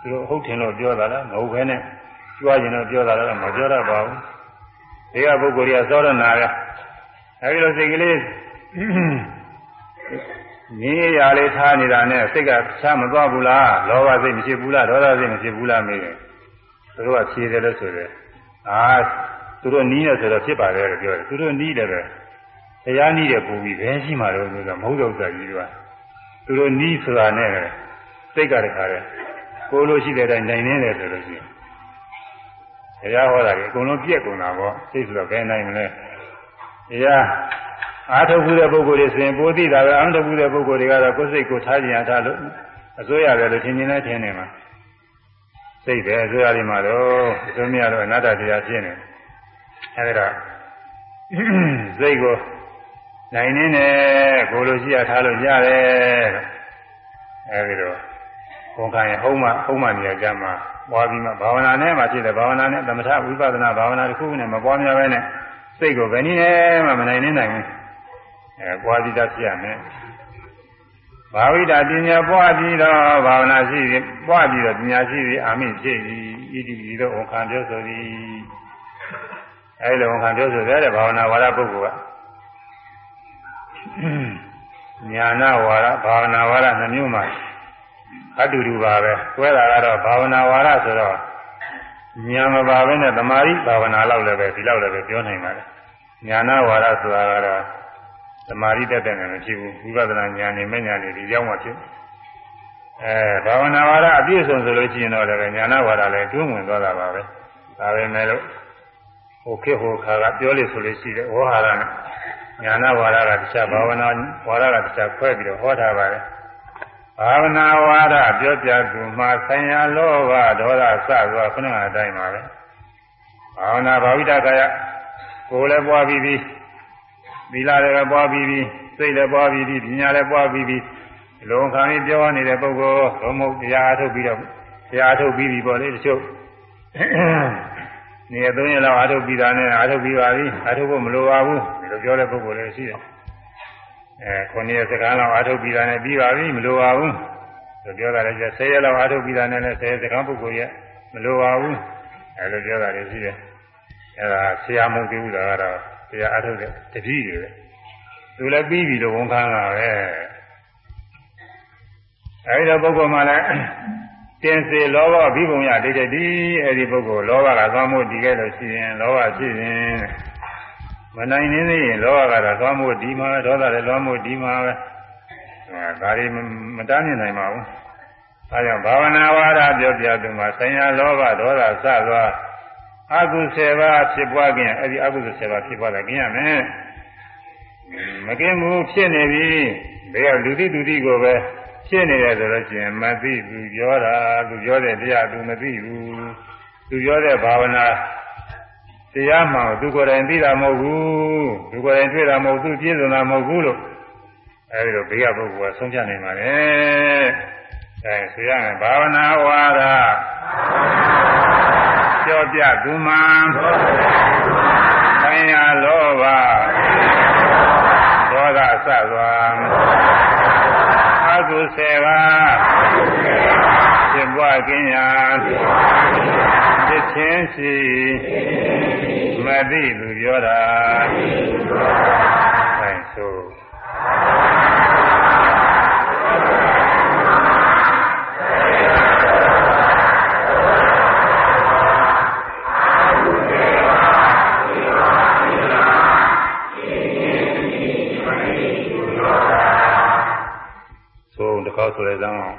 သူတို့ဟုတ်တယ်လို့ပြောတာလားမဟုတ်ဘဲနဲ့ကြွားရင်တော့ပြောတာလည်းမပြောတတ်ပါဘူးဒီကပုဂ္ဂိုလ်ကြီးကသောရနာရအဲဒီလိုစိတ်ကလေးငြင်းရလေးထားနေတာနဲ့စိတ်ကချမသွားဘူးလားလောဘစိတ်မရှိဘူးလားဒေါသစိတ်မရှိဘူးလားမေးတယ်သူတို့ကဖြေတယ်လို့ဆိုတယ်အာ သူတို့နီးတယ်ဆိုတော့ဖြစ်ပါတယ်လို့ပြောတယ်သူတို့နီးတယ်ပဲတရားနီးတယ်ပူပြီးဘယ်ရှိမှတော့ဆိုတော့မဟုတ်တော့ကြကြီးကသူတို့နီးဆိုတာနဲ့စိတ်ကတခါတည်းကိုလိုရှိတဲ့အတိုင်းနိုင်နေတယ်ဆိုလို့ရှိရင်တရားဟောတာကြီးအကုန်လုံးပြက်ကုန်တာပေါ့စိတ်ဆိုတော့ဘယ်နိုင်မလဲတရားအာထုတ်ဘူးတဲ့ပုဂ္ဂိုလ်တွေဆိုရင်ပိုသိတာပဲအာထုတ်ဘူးတဲ့ပုဂ္ဂိုလ်တွေကတော့ကိုယ်စိတ်ကိုထားကြင်ထားလို့အစိုးရတယ်လို့ထင်မြင်နေထင်နေမှာစိတ်ပဲအစိုးရတွေမှာတော့အစိုးမရတော့အနာတ္တတရားဖြစ်နေ အဲဒီတော့စိတ်ကိုနိုင်နေတယ်ကိုလိုရှိရထားလို့ရတယ်အဲဒီတော့ဘုံခံရဟုံးမဟုံးမနေရကြမှာပွားပြီးမှဘာဝနာနဲ့မှဖြစ်တယ်ဘာဝနာနဲ့သမထဝိပဿနာဘာဝနာတစ်ခုနဲ့မပွားများပဲနဲ့စိတ်ကိုဘယ်နည်းနဲ့မှမနိုင်နေနိုင်ဘူးအဲပွားပြီးသားဖြစ်ရမယ်ဘာဝိတာပညာပွားပြီးတော့ဘာဝနာရှိပြီးပွားပြီးတော့ပညာရှိပြီးအာမိဖြစ်ပြီးဣတိဤသို့ဝန်ခံပြောဆိုသည် အဲဒီလိုဝန်ခံပြောဆိုတဲ့ဘာဝနာဝါဒပုဂ္ဂိုလ်ကညာနာဝါဒဘာဝနာဝါဒနှမျိုးမှာအတူတူပါပဲတွဲတာကတော့ဘာဝနာဝါဒဆိုတော့ညာမပါဘဲနဲ့သမာဓိဘာဝနာလောက်လည်းပဲဒီလောက်လည်းပဲပြောနိုင်ပါတယ်ညာနာဝါဒဆိုတာကတော့သမာဓိတက်တဲ့ငယ်မဖြစ်ဘူးဝိပဿနာဉာဏ်နဲ့မဉာဏ်နဲ့ဒီရောက်မှဖြစ်အဲဘာဝနာဝါဒအပြည့်စုံဆိုလို့ရှိရင်တော့လည်းညာနာဝါဒလည်းတွင်းဝင်သွားတာပါပဲဒါပဲမဲ့လို့ ဟိုခေဟိုခါကပြောလို့ဆိုလို့ရှိတယ်ဝေါဟာရနဲ့ညာနာဝါဒကတခြားဘာဝနာဝါဒကတခြားခွဲပြီးတော့ဟောထားပါတယ်ဘာဝနာဝါဒပြောပြသူမှာဆံရလောဘဒေါသစသောခုနကအတိုင်းပါပဲဘာဝနာဘာဝိတကာယကိုယ်လည်းပွားပြီးပြီးသီလလည်းပွားပြီးပြီးစိတ်လည်းပွားပြီးပြီးပညာလည်းပွားပြီးပြီးလုံခံပြီးပြောနေတဲ့ပုဂ္ဂိုလ်ဘုံမဟုတ်တရားအထုတ်ပြီးတော့တရားအထုတ်ပြီးပြီပေါ့လေတချို့ နေသုံးရလောက်အထုတ်ပြီးတာနဲ့အထုတ်ပြီးပါပြီအထုတ်ဖို့မလိုပါဘူးဒီလိုပြောတဲ့ပုဂ္ဂိုလ်လည်းရှိတယ်အဲခုနှစ်ရက်စကားလောက်အထုတ်ပြီးတာနဲ့ပြီးပါပြီမလိုပါဘူးဆိုပြောတာလည်းကျ10ရက်လောက်အထုတ်ပြီးတာနဲ့လည်း10ရက်စကားပုဂ္ဂိုလ်ရဲ့မလိုပါဘူးအဲလိုပြောတာလည်းရှိတယ်အဲဒါဆရာမုံပြုတာကတော့ဆရာအထုတ်တဲ့တတိတွေပဲသူလည်းပြီးပြီလို့ဝန်ခံတာပဲအဲဒီတော့ပုဂ္ဂိုလ်မှလည်းတ င်စေလောဘဘိဘုံရဒိဋ္ဌိဒီအဲဒီပုဂ္ဂိုလ်လောဘကသွားမှုတည်ခဲ့လို့ရှိရင်လောဘဖြစ်ရင်မနိုင်နေသေးရင်လောဘကတော့သွားမှုဒီမှာဒေါသလည်းလောမှုဒီမှာပဲဒါတွေမတားမြင်နိုင်ပါဘူးအဲကြောင့်ဘာဝနာဝါဒပြောပြသူမှာဆင်ညာလောဘဒေါသစသွားအကုဆယ်ပါးဖြစ်ပွားခြင်းအဲဒီအကုဆယ်ပါးဖြစ်ပွားတာကျင်ရမယ်မကင်းဘူးဖြစ်နေပြီဒါကလူတိတူတိကိုပဲ ဖြစ်နေတယ်ဆိုလို့ရှိရင်မသိဘူးပြောတာသူပြောတဲ့တရားသူမသိဘူးသူပြောတဲ့ဘာဝနာတရားမှသူကိုယ်တိုင်သိတာမဟုတ်ဘူးသူကိုယ်တိုင်တွေ့တာမဟုတ်သူပြည့်စုံတာမဟုတ်ဘူးလို့အဲဒီလိုဘေးကပုဂ္ဂိုလ်ကဆုံးဖြတ်နိုင်ပါလေအဲဆိုရမယ်ဘာဝနာဝါဒပြောပြသူမှန်ခိုင်ရလောဘဒေါသအစစွာအ ကုစေပါဖြစ်ပွားခြင်းရာဖြစ်ခြင်းရှိမသိသူပြောတာအဲဆို ဆိုတစ်ခါဆိုရစမ်းအောင်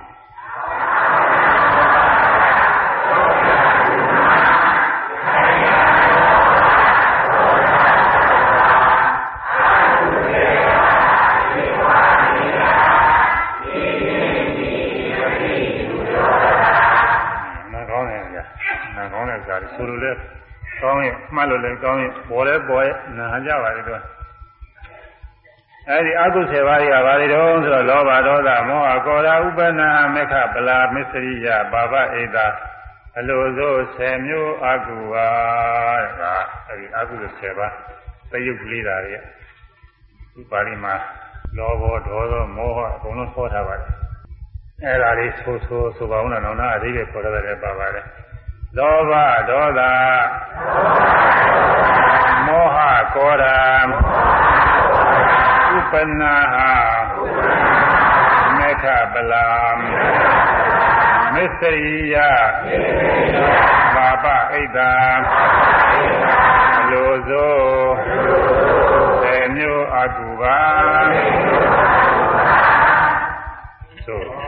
နာကောင်းတယ်ကြာနာကောင်းတဲ့ဇာတ်ဆိုလိုလဲကောင်းရင်မှတ်လို့လည်းကောင်းရင်ပေါ်လဲပေါ်ရဲ့နာကြပါလေတော့ အဲဒီအကုသေဘာတွေကဘာတွေတုံးဆိုတော့လောဘဒေါသမောဟကောရာဥပနာမေခပလာမစ္စရိယဘာဝဣဒာအလိုသော10မျိုးအကုဟာတဲ့ကအဲဒီအကုသေ10ပါးသယုတ်ကလေးတာတွေဒီပါဠိမှာလောဘဒေါသမောဟအကုန်လုံးဟောထားပါတယ်အဲ့ဒါလေးဆိုဆိုဆိုပါဦးလားတော့နာအသေးပဲခေါ်ရတယ်ပါပါတယ်လောဘဒေါသမောဟကောရာဥ ပနာမေခပလာမစ္စရိယဘာပဣဒာအလိုသောသေမျိုးအကူပါသို့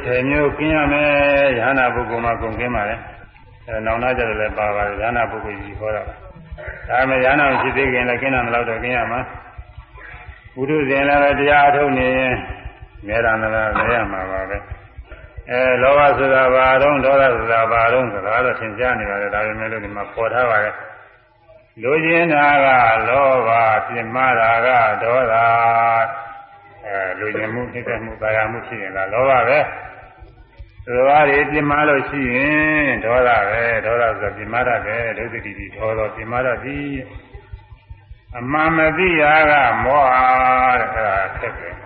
အကုသိုလ်10မျိုးကျင်းရမယ်ယ ahanan ပုဂ္ဂိုလ်မှာကုန်ကျင်းပါလေအဲနောင်နာကြတယ်လည်းပါပါတယ်ယ ahanan ပုဂ္ဂိုလ်ကြီးခေါ်တာဒါပေမဲ့ယ ahanan ရှိသေးခင်လည်းကျင်းတာမလို့တော့ကျင်းရမှာဘုဒ္ဓဇင်လည်းတရားအထုတ်နေရင်မြဲတာလည်းလဲရမှာပါပဲအဲလောဘဆိုတာဘာတော့ဒေါသဆိုတာဘာတော့ဆိုတာတော့သင်ကြားနေပါတယ်ဒါပေမဲ့လို့ဒီမှာပေါ်ထားပါတယ်လူကျင်တာကလောဘပြင်းမာတာကဒေါသအဲလူကျင်မှုနှိမ့်သက်မှုကာယမှုဖြစ်ရင်ဒါလောဘပဲ သူတော်တွေပြင်းမာလို့ရှိရင်ဒေါသပဲဒေါသဆိုပြင်းမာတတ်တယ်ဒုက္ခတိတိဒေါသပြင်းမာတတ်သည်အမှန်မသိရာကမောဟတဲ့အဲဒါခက်တယ်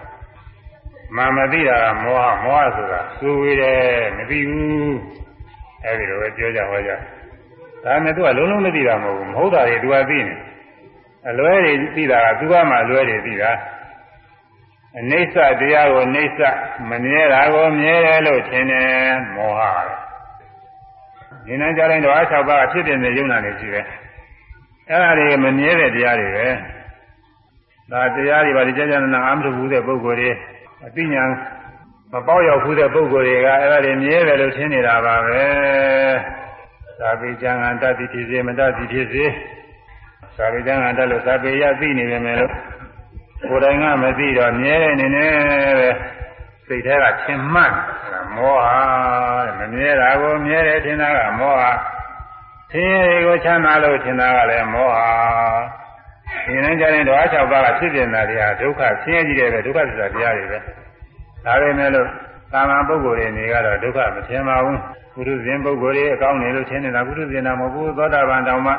မှန်မသိတာကမောဟမောဟဆိုတာသိဝေးတယ်မသိဘူးအဲဒီလိုပဲပြောကြဟောကြဒါနဲ့သူကလုံးလုံးမသိတာမဟုတ်ဘူးမဟုတ်တာတွေသူကသိနေအလွဲတွေသိတာကသူကမှအလွဲတွေသိတာ အနိစ္စတရားကိုအနိစ္စမမြဲတာကိုမြဲတယ်လို့ထင်တယ်မောဟဒီနေ့ကြတိုင်းတော့အ၆ပါးဖြစ်တဲ့ယုံနာနေရှိတယ်အဲ့ဒါတွေမမြဲတဲ့တရားတွေပဲဒါတရားတွေပါဒီကြာကြာနာအာမထုတ်ဘူးတဲ့ပုဂ္ဂိုလ်တွေအသိဉာဏ်မပေါက်ရောက်ဘူးတဲ့ပုဂ္ဂိုလ်တွေကအဲ့ဒါတွေမြဲတယ်လို့ထင်နေတာပါပဲသာပေကျမ်းဂန်တတ်တိဖြစ်စေမတတ်တိဖြစ်စေသာပေကျမ်းဂန်တတ်လို့သာပေရသိနေပေမဲ့လို့ ကိုယ်တိုင်ကမသိတော့မြဲတဲ့နေနဲ့ပဲစိတ်ထဲကချင်မှန်းမောဟတဲ့မမြဲတာကိုမြဲတယ်ထင်တာကမောဟဆင်းရဲကိုချမ်းသာလို့ထင်တာကလည်းမောဟဒီနေ့ကျရင်တော့အ၆ပါးကဖြစ်ပြင်တာတွေဟာဒုက္ခဆင်းရဲကြီးတယ်ပဲဒုက္ခသစ္စာတရားတွေပဲဒါပေမဲ့လို့သာမန်ပုဂ္ဂိုလ်တွေနေကတော့ဒုက္ခမထင်ပါဘူးပုရုဇဉ်ပုဂ္ဂိုလ်တွေအကောင်းနေလို့ထင်နေတာပုရုဇဉ်နာမဟုတ်ဘူးသောတာပန်တောင်မှ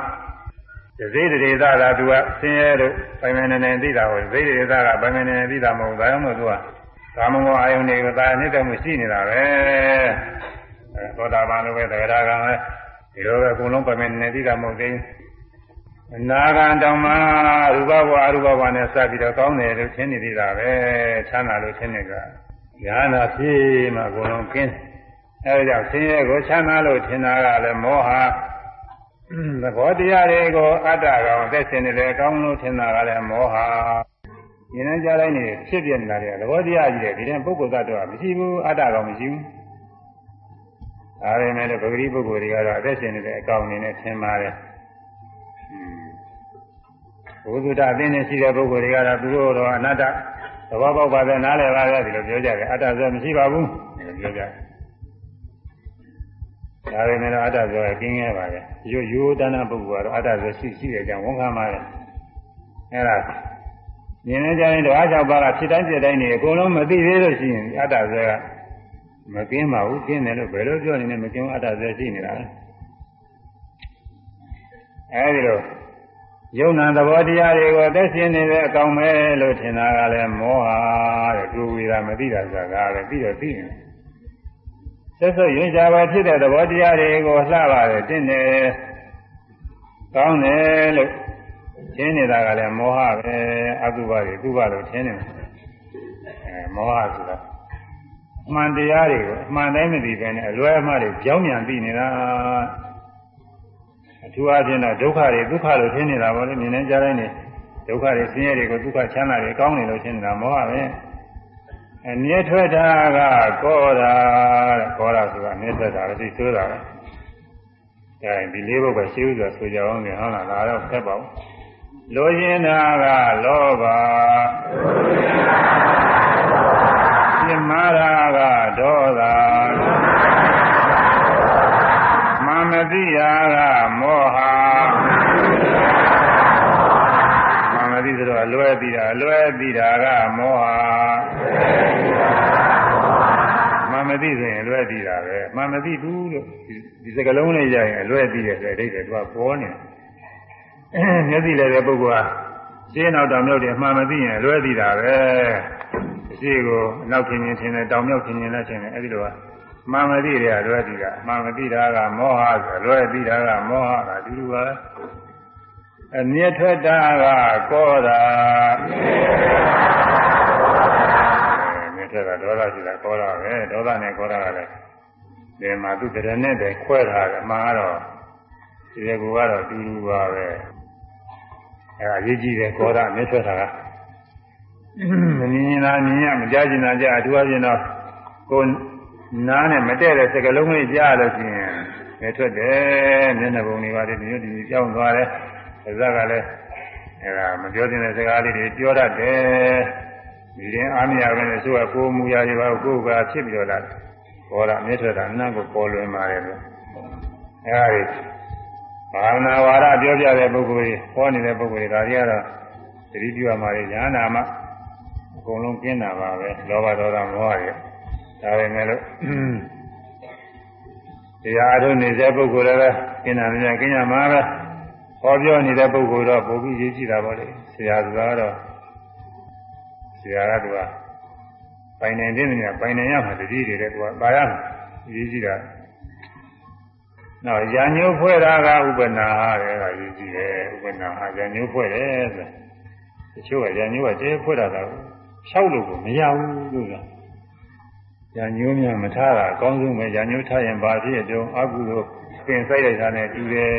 ဇိတရေသကသူကဆင်းရဲလို့ပိုင်မနေနေသိတာကိုဇိတရေသကပိုင်မနေနေသိတာမဟုတ်ဘူးဒါကြောင့်မို့သူကကာမဂုဏ်အာယုန်တွေကိုသာနှိမ့်တယ်မှုရှိနေတာပဲအဲသောတာပန်လိုပဲသဂရကံလည်းဒီလိုပဲအကုန်လုံးပိုင်မနေနေသိတာမဟုတ်သေးဘူးအနာဂံတောင်မှရူပဘဝအရူပဘဝနဲ့စပြီးတော့ကောင်းတယ်လို့ထင်နေသေးတာပဲချမ်းသာလို့ထင်နေတာညာနာဖြစ်မှအကုန်လုံးကင်းအဲဒါကြောင့်ဆင်းရဲကိုချမ်းသာလို့ထင်တာကလည်းမောဟ သဘောတရားတွေကိုအတ္တကောင်သက်ရှင်နေတယ်ကောင်းလို့ထင်တာကလည်းမောဟဉာဏ်နဲ့ကြားလိုက်နေဖြစ်ပြနေတာတွေကသဘောတရားကြီးတယ်ဒီတဲ့ပုဂ္ဂိုလ်သတ္တဝါမရှိဘူးအတ္တကောင်မရှိဘူးဒါပေမဲ့လည်းပဂတိပုဂ္ဂိုလ်တွေကတော့အသက်ရှင်နေတဲ့အကောင်အနေနဲ့ထင်ပါတယ်ဘုဒ္ဓအသိနဲ့ရှိတဲ့ပုဂ္ဂိုလ်တွေကတော့သူတို့တော့အနတ္တသဘောပေါက်ပါပဲနားလည်ပါပဲဒီလိုပြောကြတယ်အတ္တဆိုမရှိပါဘူးပြောကြတယ် ဒါပေမဲ့အတ္တဆိုရကင်းခဲ့ပါလေရိုးရိုးတဏ္ဍပုဂ္ဂိုလ်ကတော့အတ္တဆိုရှိရှိတဲ့အကြောင်းဝန်ခံပါတယ်အဲဒါမြင်နေကြရင်တဝါ၆ပါးကဖြစ်တိုင်းဖြစ်တိုင်းနေအကုန်လုံးမသိသေးလို့ရှိရင်အတ္တဆိုကမကင်းပါဘူးကင်းတယ်လို့ဘယ်လိုပြောနေလဲမကင်းဘူးအတ္တဆိုရှိနေတာလေအဲဒီလိုယုံနာသဘောတရားတွေကိုသက်ရှင်နေတဲ့အကောင်ပဲလို့ထင်တာကလည်းမောဟတဲ့ဒုဝေဒမသိတာဆိုတာကလည်းပြီးတော့သိနေ ဆက်ဆက်ရင်ကြပါဖြစ်တဲ့သဘောတရားတွေကိုလှပါတယ်တင်းတယ်ကောင်းတယ်လို့ထင်နေတာကလည်းမောဟပဲအကုဘတွေကုဘလို့ထင်နေတယ်အဲမောဟဆိုတာအမှန်တရားတွေကိုအမှန်တိုင်းမသိဘဲနဲ့အလွဲအမှားတွေကြောင်းမြန်သိနေတာအထူးအားဖြင့်တော့ဒုက္ခတွေဒုက္ခလို့ထင်နေတာပေါ့လေမြင်နေကြတိုင်းနေဒုက္ခတွေဆင်းရဲတွေကိုဒုက္ခချမ်းသာတွေကောင်းတယ်လို့ထင်နေတာမောဟပဲ အမြဲထွက်တာကကောတာတဲ့ကောတာဆိုတာအမြဲထွက်တာလည်းသိဆိုးတာပဲအဲဒီလေးဘုတ်ပဲရှိဥစွာဆိုကြအောင်လေဟုတ်လားဒါတော့ဖက်ပါဘူးလိုချင်တာကလောဘပြမတာကဒေါသမမတိယာကမောဟ ဆိုတော့အလွဲသိတာအလွဲသိတာကမောဟမမသိဆိုရင်အလွဲသိတာပဲမမသိဘူးလို့ဒီစကလုံးလေးရရင်အလွဲသိတယ်ဆိုတဲ့အဓိပ္ပာယ်ကပေါ်နေတယ်မျက်စိလည်းတဲ့ပုဂ္ဂိုလ်ဟာရှင်းတော့တောင်မြောက်တယ်အမှန်မသိရင်လွဲသိတာပဲရှိကိုအနောက်ခင်ရင်ထင်တယ်တောင်မြောက်ခင်ရင်လည်းထင်တယ်အဲဒီလိုကမှန်မသိတယ်လွဲသိတာမှန်မသိတာကမောဟဆိုလွဲသိတာကမောဟကအတူတူပါပဲ အမြဲထွက်တာကကောတာမြဲထွက်ကဒေါသရှိတာကောတာပဲဒေါသနဲ့ကောတာကလည်းဒီမှာသူတရနဲ့တည်းခွဲထားတယ်မှာတော့ဒီကူကတော့တူတူပါပဲအဲဒါရေးကြည့်တယ်ကောတာမြဲထွက်တာကမမြင်တာမြင်ရမကြားကျင်တာကြားအထူးအပြင်တော့ကိုနားနဲ့မတည့်တဲ့စကလုံးလေးကြားလို့ရှိရင်နေထွက်တယ်မျက်နှာပုံတွေပါတယ်ဒီလိုဒီကြောင်းသွားတယ် ပါဇက်ကလည်းအဲဒါမပြောသင့်တဲ့စကားလေးတွေပြောတတ်တယ်ဒီရင်အားမရဘဲနဲ့သူကကိုယ်မူရာတွေပါကိုယ်ကဖြစ်ပြီးတော့လာပေါ်တာမြတ်ထွက်တာအနံ့ကိုပေါ်လွင်ပါတယ်လို့အဲဒီဘာဝနာဝါဒပြောပြတဲ့ပုဂ္ဂိုလ်ကြီးဟောနေတဲ့ပုဂ္ဂိုလ်တွေဒါတွေကတော့သတိပြုရမှာလေညာနာမှာအကုန်လုံးကျင်းတာပါပဲလောဘဒေါသမောဟတွေဒါပဲမဲ့လို့တရားအထုနေတဲ့ပုဂ္ဂိုလ်လည်းကျင်းတာလည်းကျင်းရမှာပဲ ဟောပြောနေတဲ့ပုဂ္ဂိုလ်တော့ပုံပြီးရေးကြည့်တာပေါ့လေဆရာကကတော့ဆရာကသူကပိုင်နိုင်တဲ့နေရာပိုင်နိုင်ရမှာတတိတွေတဲ့သူကပါရမှာရေးကြည့်တာနောက်ရာညိုးဖွဲ့တာကဥပနာဟာတဲ့ကရေးကြည့်တယ်ဥပနာဟာရာညိုးဖွဲ့တယ်ဆိုတချို့ကရာညိုးကကျဲဖွဲ့တာတော့၆လို့ကိုမရဘူးလို့ကရာညိုးများမထားတာအကောင်းဆုံးပဲရာညိုးထားရင်ဘာဖြစ်တုံးအကုသို့ ပင်ဆိုင်လိုက်တာနဲ့တူတယ်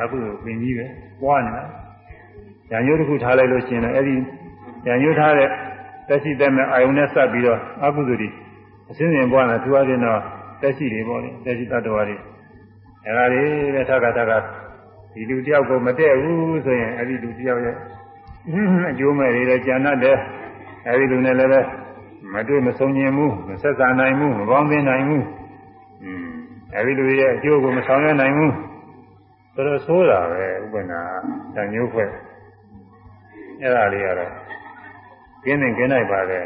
အကုသို့ပင်ကြီးပဲပွားနေတာရာညိုးတစ်ခုထားလိုက်လို့ရှိရင်လည်းအဲ့ဒီရာညိုးထားတဲ့တက်ရှိတဲ့မဲ့အာယုန်နဲ့ဆက်ပြီးတော့အကုသိုလ်တွေအစင်းစင်ပွားတာသူအချင်းတော့တက်ရှိတွေပေါ့လေတက်ရှိတ attva တွေအဲ့ဒါတွေပဲထက်ကထက်ကဒီလူတယောက်ကိုမတည့်ဘူးဆိုရင်အဲ့ဒီလူတယောက်ရဲ့အကျိုးမဲ့တွေလည်းကြာတတ်တယ်အဲ့ဒီလူနဲ့လည်းပဲမတွေ့မဆုံးညင်ဘူးမဆက်ဆံနိုင်ဘူးမပေါင်းသင်းနိုင်ဘူးอืม အဲဒီလူရဲ့အကျိုးကိုမဆောင်ရွက်နိုင်ဘူးဆိုတော့ဆိုးတာပဲဥပနာတန်ညိုးဖွဲ့အဲ့ဒါလေးကတော့ကျင်းနေကျင်းနိုင်ပါလေ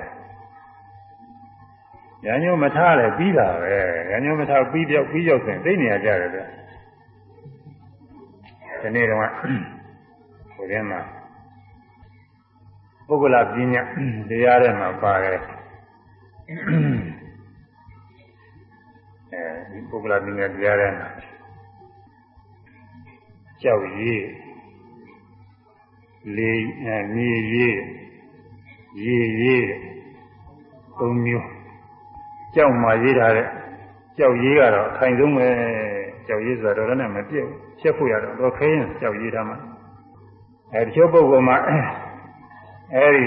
ရညိုးမထားလဲပြီးတာပဲရညိုးမထားပြီးပြောက်ပြီးရောက်စဉ်သိနေရကြတယ်ဗျဒီနေ့တော့ဟိုထဲမှာပုဂ္ဂလပညာတရားထဲမှာပါတယ် အဲဒီပုဂ္ဂလပညာတရားထဲမှာကြောက်ရည်လေအဲမြေရေးရေရေးသုံးမျိုးကြောက်မှရေးထားတဲ့ကြောက်ရေးကတော့အခိုင်ဆုံးပဲကြောက်ရေးဆိုတော့တော့လည်းမပြည့်ချက်ဖို့ရတော့တော့ခဲရင်ကြောက်ရေးထားမှအဲတချို့ပုဂ္ဂိုလ်မှာအဲဒီ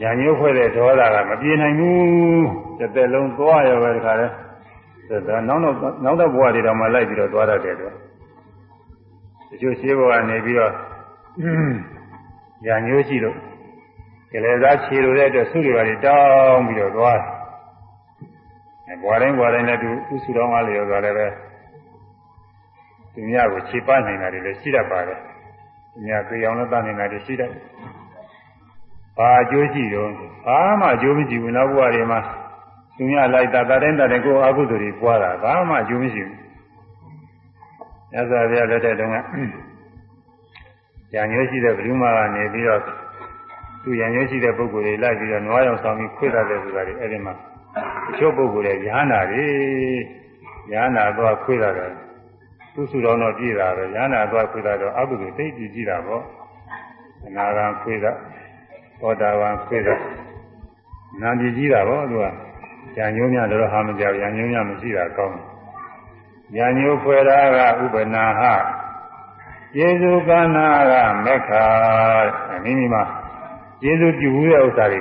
ညာညိုးဖွဲ့တဲ့ဒေါသကမပြေနိုင်ဘူးတစ်သက်လုံးသွားရပဲတခါလဲ ဒါနောက်တော့နောက်တော့ဘဝတွေတော့မှလိုက်ပြီးတော့သွားတတ်တယ်သူတချို့ရှင်းဘဝနေပြီးတော့ညာညိုးရှိလို့ကလေးသားခြေလိုတဲ့အတွက်ဆုတွေပါတောင်းပြီးတော့သွားတယ်ဘဝတိုင်းဘဝတိုင်းလည်းသူသူ့ဆုတော်ကားလျော်သွားလည်းပဲသူများကိုခြေပနိုင်တာတွေလည်းရှိတတ်ပါတယ်သူများသိအောင်လည်းတတ်နိုင်တာတွေရှိတတ်တယ်ဘာအကျိုးရှိတော့ဘာမှအကျိုးမရှိဘူးနောက်ဘဝတွေမှာ သူများလိုက်တာတတိုင်းတတိုင်းကိုအကုသိုလ်တွေပွားတာဘာမှအကျိုးမရှိဘူး။ညဇာပြလက်တဲ့တုန်းကရံရွေးရှိတဲ့ဘလူးမာကနေပြီးတော့သူရံရွေးရှိတဲ့ပုဂ္ဂိုလ်တွေလိုက်ပြီးတော့နွားရောင်ဆောင်ပြီးခွေ့တတ်တယ်ဆိုတာတွေအဲ့ဒီမှာတချို့ပုဂ္ဂိုလ်တွေရဟန္တာတွေရဟန္တာတော့ခွေ့တတ်တယ်သူစုတော်တော့ပြည့်တာပဲရဟန္တာတော့ခွေ့တတ်တော့အကုသိုလ်သိကြည့်ကြည့်တာပေါ့အနာဂံခွေ့တတ်သောတာပန်ခွေ့တတ်နာပြည်ကြီးတာပေါ့သူက ရံညိုးများတော့ဟာမကြောက်ရံညိုးများမရှိတာကောင်းတယ်ရံညိုးဖွယ်တာကဥပနာဟယေစုကနာကမက္ခာမိမိမှာယေစုပြုဘူးတဲ့ဥစ္စာတွေ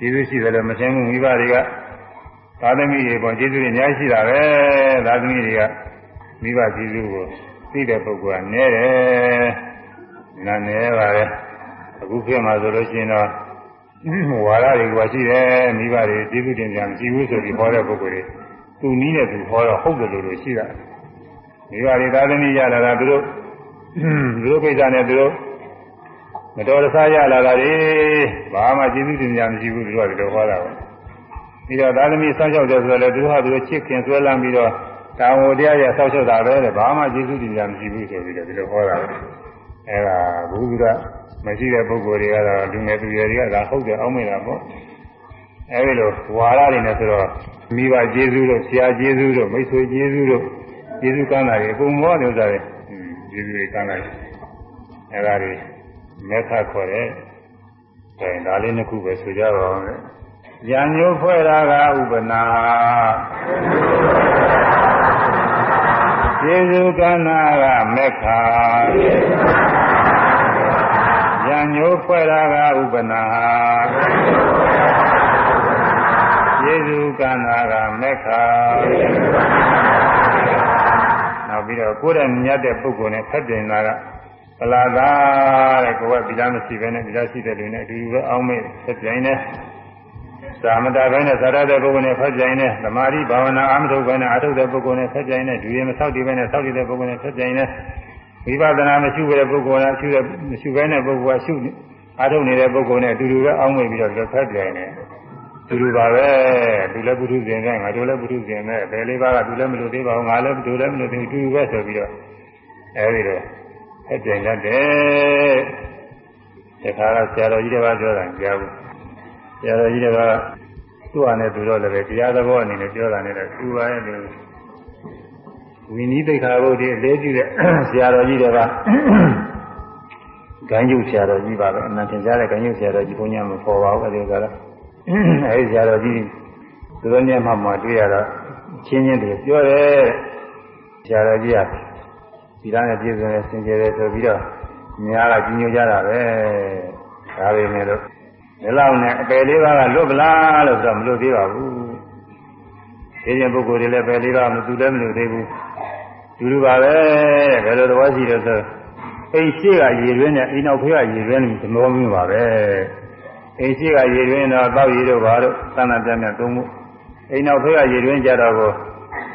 ယေစုရှိတယ်လို့မသိဘူးမိဘတွေကသာသမီတွေပေါ့ယေစုတွေအများကြီးရှိတာပဲသာသမီတွေကမိဘယေစုကိုသိတဲ့ပုဂ္ဂိုလ်ကနည်းတယ်နားနည်းပါလေအခုခေတ်မှာဆိုလို့ရှိရင်တော့ ဝါရတွေကရှိတယ်မိဘတွေကျေးဇူးတင်ကြမရှိဘူးဆိုပြီးဟောတဲ့ပုဂ္ဂိုလ်တွေသူနီးတဲ့သူဟောတော့ဟုတ်တယ်လို့လို့ရှိတာမိဘတွေသာသမီရလာတာသူတို့သူတို့ကိစ္စနဲ့သူတို့မတော်တဆရလာတာတွေဘာမှကျေးဇူးတင်ကြမရှိဘူးသူတို့ကဒီလိုဟောတာပဲပြီးတော့သာသမီစောင့်ရှောက်တယ်ဆိုတော့လေသူတို့ဟာသူတို့ချစ်ခင်ဆွဲလမ်းပြီးတော့တာဝန်တရားရစောင့်ရှောက်တာပဲတဲ့ဘာမှကျေးဇူးတင်ကြမရှိဘူးဆိုပြီးတော့ဒီလိုဟောတာပဲ အဲဒါဘုရားမရှိတဲ့ပုဂ္ဂိုလ်တွေကတော့လူငယ်သူရွယ်တွေကဒါဟုတ်တယ်အောက်မေ့တာပေါ့အဲဒီလိုဝါရတွေနဲ့ဆိုတော့မိဘကျေးဇူးတို့ဆရာကျေးဇူးတို့မိတ်ဆွေကျေးဇူးတို့ကျေးဇူးကမ်းတာတွေအကုန်မောတယ်ဥစ္စာတွေကျေးဇူးတွေကမ်းလိုက်အဲဒါတွေမေခခေါ်တယ်အဲဒါလေးနှစ်ခုပဲဆိုကြပါအောင်လေဉာဏ်ညိုးဖွဲ့တာကဥပနာ ကျေးဇူးကမ်းတာကမေခဉာဏ်ညိုးဖွဲ့တာကဥပနာယေစုကန္နာကမေခာနောက်ပြီးတော့ကိုယ်တိုင်မြတ်တဲ့ပုဂ္ဂိုလ်နဲ့ဖက်တင်တာကပလာသာတဲ့ကိုယ်ကဗီလာမရှိဘဲနဲ့ဗီလာရှိတဲ့လူနဲ့အတူတူပဲအောင်းမေ့ဖက်ပြိုင်တယ် သာမတာဘဲနဲ့သာရတဲ့ပုဂ္ဂိုလ်နဲ့ဖက်ပြိုင်တယ်သမာဓိဘာဝနာအာမထုတ်ဘဲနဲ့အာထုတ်တဲ့ပုဂ္ဂိုလ်နဲ့ဖက်ပြိုင်တယ်ဒူရင်မဆောက်တည်ဘဲနဲ့ဆောက်တည်တဲ့ပုဂ္ဂိုလ်နဲ့ဖက်ပြိုင်တယ်ဝိပဿနာမရှိတဲ့ပုဂ္ဂိုလ်ကရှုတဲ့မရှိဘဲတဲ့ပုဂ္ဂိုလ်ကရှုအားထုတ်နေတဲ့ပုဂ္ဂိုလ်နဲ့အတူတူပဲအောင်းမိပြီးတော့ဖက်ပြိုင်နေတူတူပါပဲသူလည်းပုထုဇဉ်နဲ့ငါတို့လည်းပုထုဇဉ်နဲ့ဘယ်လေးပါးကသူလည်းမလို့သေးပါဘူးငါလည်းသူလည်းမလို့သေးဘူးတူတူပဲဆိုပြီးတော့အဲဒီတော့ဖက်ပြိုင်တတ်တယ်ဒီခါကဆရာတော်ကြီးတွေကပြောတာကြားဘူး ဆရာတော်ကြီးတွေကသူ့ဟာနဲ့သူတော့လည်းတရားသဘောအနေနဲ့ပြောတာနဲ့လည်းသူပါရဲ့သူဝိနည်းသိက္ခာဘုဒ္ဓအလေးပြုတဲ့ဆရာတော်ကြီးတွေကဂိုင်းကျုပ်ဆရာတော်ကြီးပါပဲအမှန်တင်ကြတဲ့ဂိုင်းကျုပ်ဆရာတော်ကြီးဘုန်းကြီးမပေါ်ပါဘူးအဲဒီကတော့အဲဒီဆရာတော်ကြီးသူတို့ညမှာမှတွေ့ရတော့ချင်းချင်းတွေပြောတယ်ဆရာတော်ကြီးကဒီလားနဲ့ပြည့်စုံတဲ့စင်ကြယ်တယ်ဆိုပြီးတော့များကကြီးညိုကြတာပဲဒါပေမဲ့လို့ ဒီလောက်နဲ့အပယ်လေးပါးကလွတ်ပလားလို့ဆိုတော့မလွတ်သေးပါဘူးဒီရင်ပုဂ္ဂိုလ်တွေလည်းပယ်လေးပါးမသူလည်းမလွတ်သေးဘူးတူတူပါပဲဘယ်လိုသဘောရှိလဲဆိုအိမ်ရှိကရေတွင်းနဲ့အိမ်နောက်ဖေးကရေတွင်းနဲ့သဘောမျိုးပါပဲအိမ်ရှိကရေတွင်းတော့တောက်ရည်တို့ဘာတို့သန္တာပြမြတ်သုံးမှုအိမ်နောက်ဖေးကရေတွင်းကြတော့ကို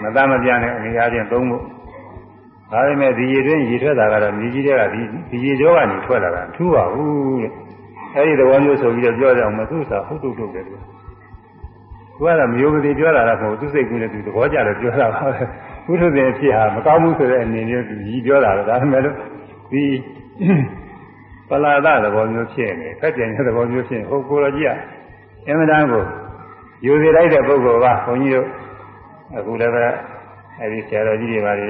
မသားမပြနဲ့အနေအားဖြင့်သုံးမှုဒါပေမဲ့ဒီရေတွင်းရေထွက်တာကတော့မြေကြီးတွေကဒီဒီရေကြောကနေထွက်လာတာထူးပါဘူးတဲ့ အဲဒီသဘောမျိုးဆိုပြီးတော့ပြောကြအောင်မသူ့စာဟုတ်တုတ်တုတ်တယ်သူကတော့မျိုးကလေးပြောတာတော့မဟုတ်သူစိတ်ကူးနဲ့သူသဘောကျတယ်ပြောတာပါပဲပုထုဇဉ်ဖြစ်ဟာမကောင်းဘူးဆိုတဲ့အနေနဲ့ကြီးပြောတာပဲဒါပေမဲ့လို့ဒီပလာဒသဘောမျိုးဖြစ်နေဖက်ပြန်တဲ့သဘောမျိုးဖြစ်နေဟိုကိုတော်ကြီးကအင်မတန်ကိုယူစီလိုက်တဲ့ပုဂ္ဂိုလ်ကဘုန်းကြီးတို့အခုလည်းပဲအဲဒီဆရာတော်ကြီးတွေပါလေ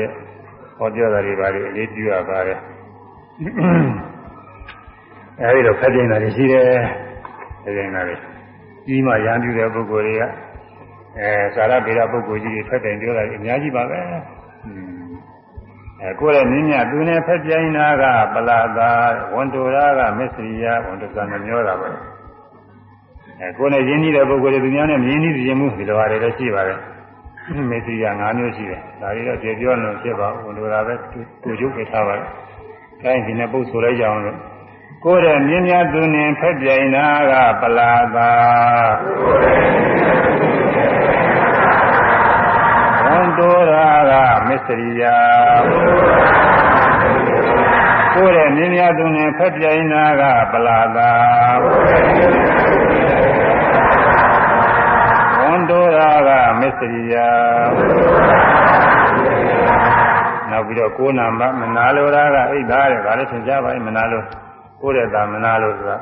ဟောပြောတာတွေပါလေအလေးပြုရပါတယ် အဲဒီတော့ဖက်ပြင်းတာတွေရှိတယ်ဖက်ပြင်းတာတွေကြီးမှရံပြတဲ့ပုဂ္ဂိုလ်တွေကအဲသာရဗေဒပုဂ္ဂိုလ်ကြီးတွေဖက်ပြင်းပြောတာအများကြီးပါပဲအဲကိုယ်ရဲ့မြညာသူနဲ့ဖက်ပြင်းတာကပလာသာဝန်တိုရာကမစ္စရိယဝန်တကနှမျောတာပဲအဲကိုယ်နဲ့ရင်းနှီးတဲ့ပုဂ္ဂိုလ်တွေသူများနဲ့မြင်းနှီးပြင်မှုဒီလိုဟာတွေလည်းရှိပါတယ်မေတ္တိက၅မျိုးရှိတယ်ဒါတွေတော့ပြောပြောလို့ဖြစ်ပါဝန်တိုရာပဲသူ့ကျုပ်ပြထားပါတယ်အဲဒီနေ့ပုတ်ဆိုလိုက်ကြအောင်လို့ ကိုယ်ရဲ့မြင်းများသူနှင်ဖက်ပြိုင်နာကပလာသာဝန်တိုရာကမစ္စရိယကိုယ်ရဲ့မြင်းများသူနှင်ဖက်ပြိုင်နာကပလာသာဝန်တိုရာကမစ္စရိယနောက်ပြီးတော့ကိုးနာမမနာလိုရာကအိတ်သားတဲ့ဒါလည်းသင်ကြပါ့မနာလို ကိုယ်ရဲ့သာမနာလို့ဆိုတာ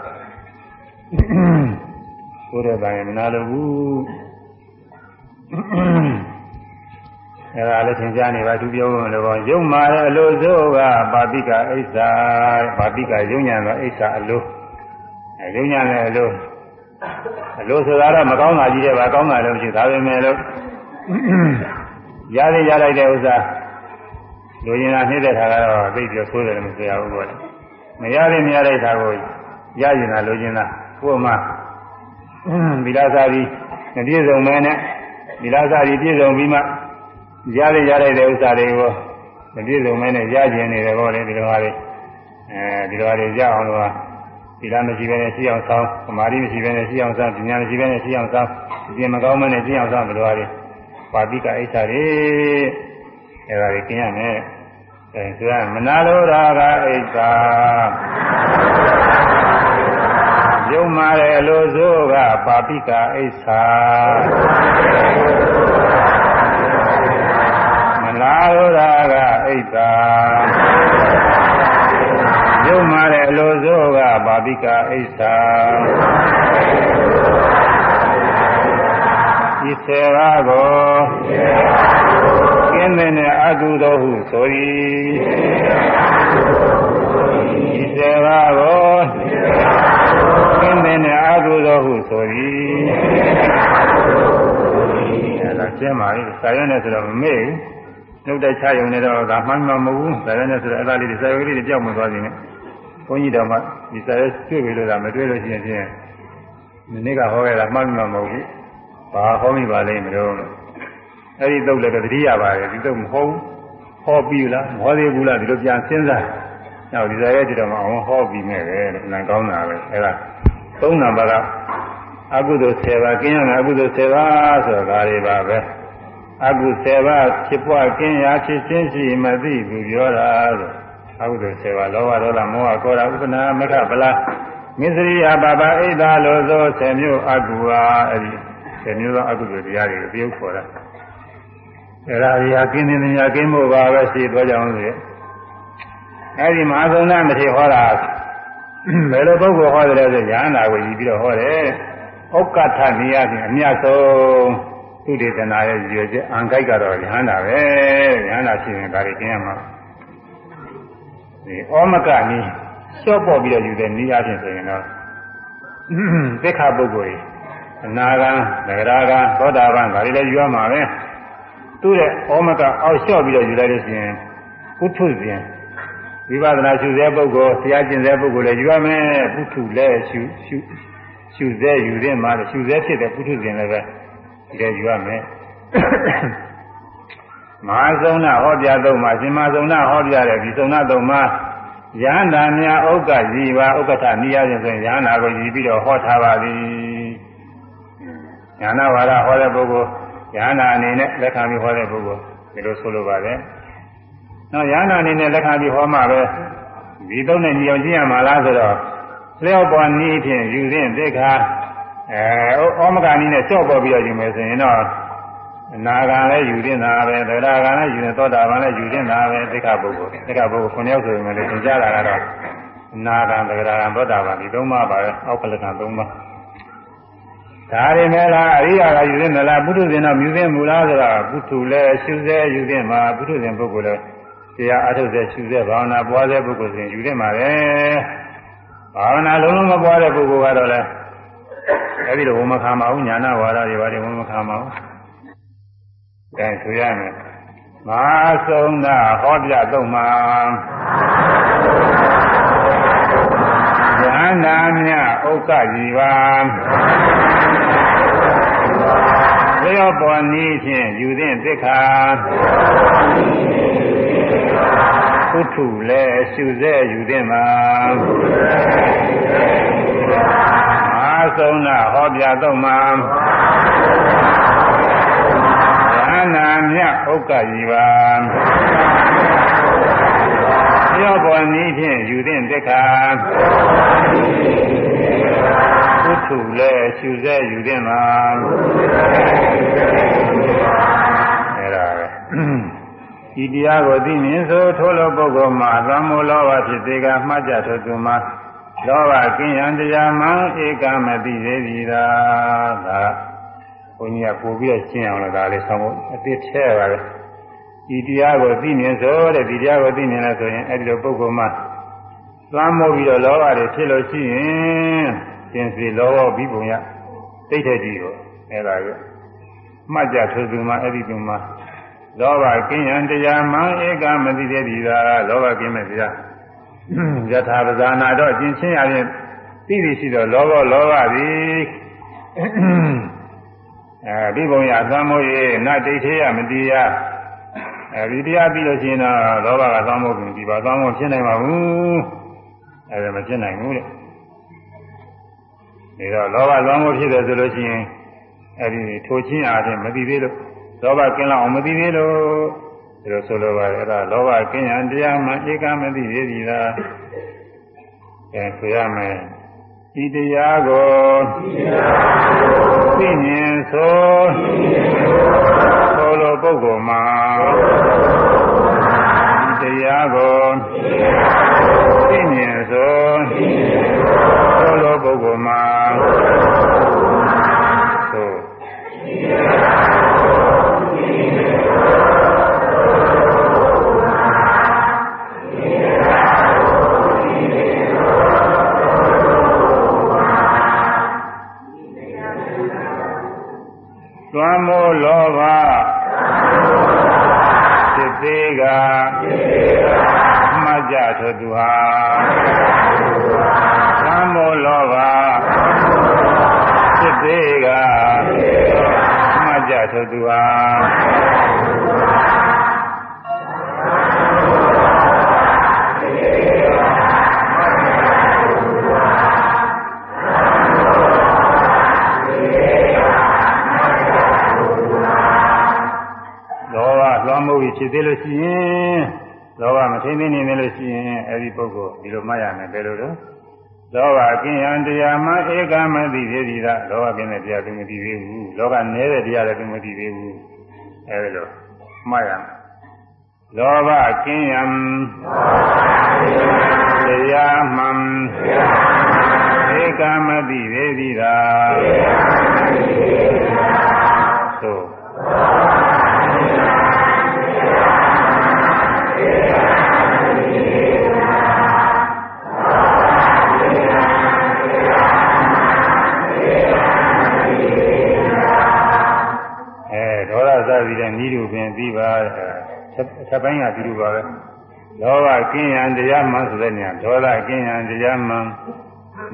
ကိုယ်ရဲ့သာရင်မနာလို့ဘူးအဲဒါလည်းသင်ကြားနေပါသူပြောလို့ပေါ့ယုံမာတဲ့အလိုစိုးကပါပိကအိဋ္ဌာပါပိကယုံညာသောအိဋ္ဌာအလိုအဲယုံညာတဲ့အလိုအလိုဆိုတာတော့မကောင်းတာကြီးတဲ့ပါကောင်းတာလည်းမရှိဒါပေမဲ့လို့ရရရလိုက်တဲ့ဥစ္စာလူရင်သာနှိမ့်တဲ့ခါကတော့သိပြီးဆိုးတယ်လို့မဆိုရဘူးပေါ့လေ မရတဲ့မရတဲ့ဓာတ်ကိုရရင်သာလိုချင်တာကိုယ်မှဗီလာစာပြီးမပြည့်စုံမဲနဲ့ဗီလာစာပြီးပြည့်စုံပြီးမှရရရတဲ့ဥစ္စာတွေကိုမပြည့်စုံမဲနဲ့ရကျင်နေတယ်ပေါ့လေဒီလိုဟာတွေအဲဒီလိုဟာတွေရအောင်လို့ဗီလာမရှိဘဲနဲ့ရှိအောင်ဆောင်းသမာဓိမရှိဘဲနဲ့ရှိအောင်ဆောင်းပညာမရှိဘဲနဲ့ရှိအောင်ဆောင်းအပြင်မကောင်းမနဲ့ရှိအောင်ဆောင်းဒီလိုဟာတွေပါဠိကအိဋ္ဌာတွေအဲဒါတွေကျင်ရမယ် အဲဆိုရမနာလိုရာကအိတ်သာယုံမာတဲ့အလိုစိုးကပါပိကအိတ်သာမနာလိုရာကအိတ်သာယုံမာတဲ့အလိုစိုးကပါပိကအိတ်သာဤစေရာကိုက င်းတဲ့အကုသိုလ်ဟုဆို၏ဒီစေဘာကိုကင်းတဲ့အကုသိုလ်ဟုဆို၏အဲဒါကျင်းပါလေစာရွက်နဲ့ဆိုတော့မမေ့ဘူးနှုတ်တဲ့ချရုံနဲ့တော့ဒါမှန်းမှမဟုတ်ဘူးစာရွက်နဲ့ဆိုတော့အဲ့ဒါလေးတွေစာရွက်လေးတွေကြောက်မှသွားနေတယ်ဘုန်းကြီးတော်မှဒီစာရွက်တွေ့ပြီလို့ဒါမတွေ့လို့ရှိရင်ဖြင့်ဒီနေ့ကဟောခဲ့တာမှန်းမှမဟုတ်ဘူးဘာဟောမိပါလိမ့်မလို့ အဲ့ဒီတုတ်လည်းတတိယပါတယ်ဒီတုတ်မဟုတ်ဘူးဟောပြီးလားမဟောသေးဘူးလားဒီလိုပြန်စဉ်းစားနောက်ဒီစားရဲကြည့်တော့မအောင်ဟောပြီးမဲ့ပဲလို့နံကောင်းတာပဲအဲ့ဒါသုံးနံပါတ်ကအကုသိုလ်10ပါးကျင်းရမယ်အကုသိုလ်10ပါးဆိုတာဒါတွေပါပဲအကု10ပါးဖြစ်ပွားကျင်းရာဖြစ်ချင်းရှိမသိဘူးပြောတာဆိုအကုသိုလ်10ပါးလောဘဒေါသမောဟကောရာဥပနာမခဗလာမစ္စရိယဘာဘာဣဒ္ဓလိုသော10မျိုးအကုဟာအဲ့ဒီ10မျိုးသောအကုသိုလ်တရားတွေကိုပြုခေါ်တာ အဲ့ဒါကြီးဟာကင်းနေနေရကင်းဖို့ပါပဲရှိသွားကြအောင်လေအဲ့ဒီမဟာသုံးနာမထေဟောတာဘယ်လိုပုဂ္ဂိုလ်ဟောတယ်လဲဆိုညာနာကိုယူပြီးတော့ဟောတယ်ဩက္ကထနေရခြင်းအမြတ်ဆုံးသုတေသနာရဲ့ရည်ရွယ်ချက်အံကြိုက်ကတော့ညာနာပဲညာနာရှိရင်ဒါတွေကျင်းရမှာဒီဩမကနီးလျှော့ပေါ်ပြီးတော့ယူတဲ့နေရာချင်းဆိုရင်တော့သိက္ခာပုဂ္ဂိုလ်အနာဂံသဂရာဂံသောတာပန်ဒါတွေလည်းယူရမှာပဲ သူ့ရဲ့ဩမကအောက်လျှော့ပြီးတော့ယူလိုက်လို့ရှိရင်ပုထုဇဉ်ဝိပဿနာရှုစေပုဂ္ဂိုလ်ဆရာကျင့်စေပုဂ္ဂိုလ်လည်းယူရမယ်ပုထုလည်းရှုရှုရှုစေယူတဲ့မှာရှုစေဖြစ်တဲ့ပုထုဇဉ်လည်းပဲဒီလိုယူရမယ်မဟာသုံးနာဟောပြသုံးမှာရှင်မသုံးနာဟောပြတယ်ဒီသုံးနာသုံးမှာယန္တာများဥက္ကဇီပါဥက္ကဋ္ဌနိယခြင်းဆိုရင်ယန္တာကိုယူပြီးတော့ဟောထားပါသည်ညာနာဝါဒဟောတဲ့ပုဂ္ဂိုလ် ယန္တာအနေနဲ့လက်ခံပြီးဟောတဲ့ပုဂ္ဂိုလ်ဒီလိုဆိုလိုပါတယ်။နောက်ယန္တာအနေနဲ့လက်ခံပြီးဟောမှပဲဒီသုံးနဲ့ညီအောင်ကျင့်ရမှာလားဆိုတော့လျှော့ပေါ်နည်းဖြင့်ယူရင်သိခါအဲဩမကနည်းနဲ့လျှော့ပေါ်ပြီးတော့ယူမယ်ဆိုရင်တော့အနာဂံလည်းယူတင်တာပဲသရဂံလည်းယူနေသောတာပန်လည်းယူတင်တာပဲသိက္ခာပုဂ္ဂိုလ်သိက္ခာပုဂ္ဂိုလ်ခုနှစ်ယောက်ဆိုရင်လည်းသင်ကြားတာကတော့အနာဂံသရဂံသောတာပန်ဒီသုံးပါးပါပဲအောက်ကလကံသုံးပါး ဒါရင်လည်းလားအရိယာကယူသင့်မလားပုထုဇဉ်တော့မြူသင့်မူလားဆိုတော့ပုထုလည်းရှုစေယူသင့်မှာပုထုဇဉ်ပုဂ္ဂိုလ်လည်းတရားအထုတ်တဲ့ရှုတဲ့ဘာဝနာပွားတဲ့ပုဂ္ဂိုလ်စဉ်ယူတဲ့မှာပဲဘာဝနာလုံးလုံးမပွားတဲ့ပုဂ္ဂိုလ်ကတော့လည်းအဲဒီလိုဝမခံပါဘူးညာနာဝါဒတွေပါတယ်ဝမခံပါဘူးအဲဆိုရမယ်မဟာဆုံးနာဟောပြတော့မှာဉာဏ်နာမြဥက္ကကြီးပါ လျောပေါ်နည်းဖြင့်ယူသင့်သစ္စာပုထုလည်းရှုစေယူသင့်မှာအာဆုံးနာဟောပြတော့မှာဉာဏ်နာမြဥက္ကကြီးပါလျောပေါ်နည်းဖြင့်ယူသင့်သစ္စာပုထုလည်းရှုစေယူသင့်မှာအဲ့ဒါပဲဒီတရားကိုသိမြင်ဆိုထိုးလို့ပုဂ္ဂိုလ်မှာသံမောလောဘဖြစ်သေးကမှတ်ကြထိုသူမှာလောဘကင်းရန်တရားမှဧကမသိသေးသည်သာဒါဘုန်းကြီးကပို့ပြီးတော့ရှင်းအောင်လို့ဒါလေးဆောင်းဖို့အသစ်ထဲပါပဲဒီတရားကိုသိမြင်ဆိုတဲ့ဒီတရားကိုသိမြင်လဲဆိုရင်အဲ့ဒီလိုပုဂ္ဂိုလ်မှာသံမောပြီးတော့လောဘတွေဖြစ်လို့ရှိရင် သင်စီလောဘပြီးပုံရတိတ်တဲ့ကြီးကိုအဲ့ဒါကိုမှတ်ကြထိုသူမှာအဲ့ဒီသူမှာလောဘကင်းရန်တရားမှဧကမသိတဲ့ဒီသာလောဘကင်းမဲ့တရားယထာပဇာနာတော့ကျင်ချင်းရရင်သိပြီရှိတော့လောဘလောဘသည်အဲဒီဘုံရသံမိုးရေနတ်ဒိဋ္ဌိယမတိယအဲဒီတရားပြီးလို့ရှိရင်တော့လောဘကသံမိုးကုန်ဒီပါသံမိုးဖြစ်နိုင်ပါဘူးအဲဒီမဖြစ်နိုင်ဘူးတဲ့ ဒါတော့လောဘသံမိုးဖြစ်တယ်ဆိုလို့ရှိရင်အဲဒီထိုချင်းအားဖြင့်မသိသေးလို့လောဘကင်းလောက်အောင်မသိသေးလို့ဒါလိုဆိုလိုပါတယ်အဲ့ဒါလောဘကင်းရန်တရားမှဧကမသိသေးသည်လားအဲဆိုရမယ်ဤတရားကိုသိမြင်ဆိုဆိုလိုပုဂ္ဂိုလ်မှာဤတရားကိုသိမြင်ဆိုဆိုလိုပုဂ္ဂိုလ်မှာဆိုသွ မ်းမိုးလောဘစစ်သေးကမှတ် ကြထိုသူဟာသွမ်းမိုးလောဘစစ်သေးကမှတ်ကြထိုသူဟာဖြစ်သေးလို့ရှိရင် လောဘမထိမ့်သိနေနေလို့ရှိရင်အဲဒီပုဂ္ဂိုလ်ဒီလိုမှတ်ရမယ်ဘယ်လိုလဲလောဘကင်းရန်တရားမှဧကမသိသေးသည်လားလောဘကင်းတဲ့တရားသူမသိသေးဘူးလောဘနည်းတဲ့တရားလည်းသူမသိသေးဘူးအဲဒီလိုမှတ်ရမယ်လောဘကင်းရန်တရားမှဧကမသိသေးသည်လား ပြီးတဲ့ဤလိုပင်ပြီးပါဆက်ပိုင်းကဒီလိုပါပဲလောဘကင်းရန်တရားမှန်ဆိုတဲ့နေရာဒေါသကင်းရန်တရားမှန်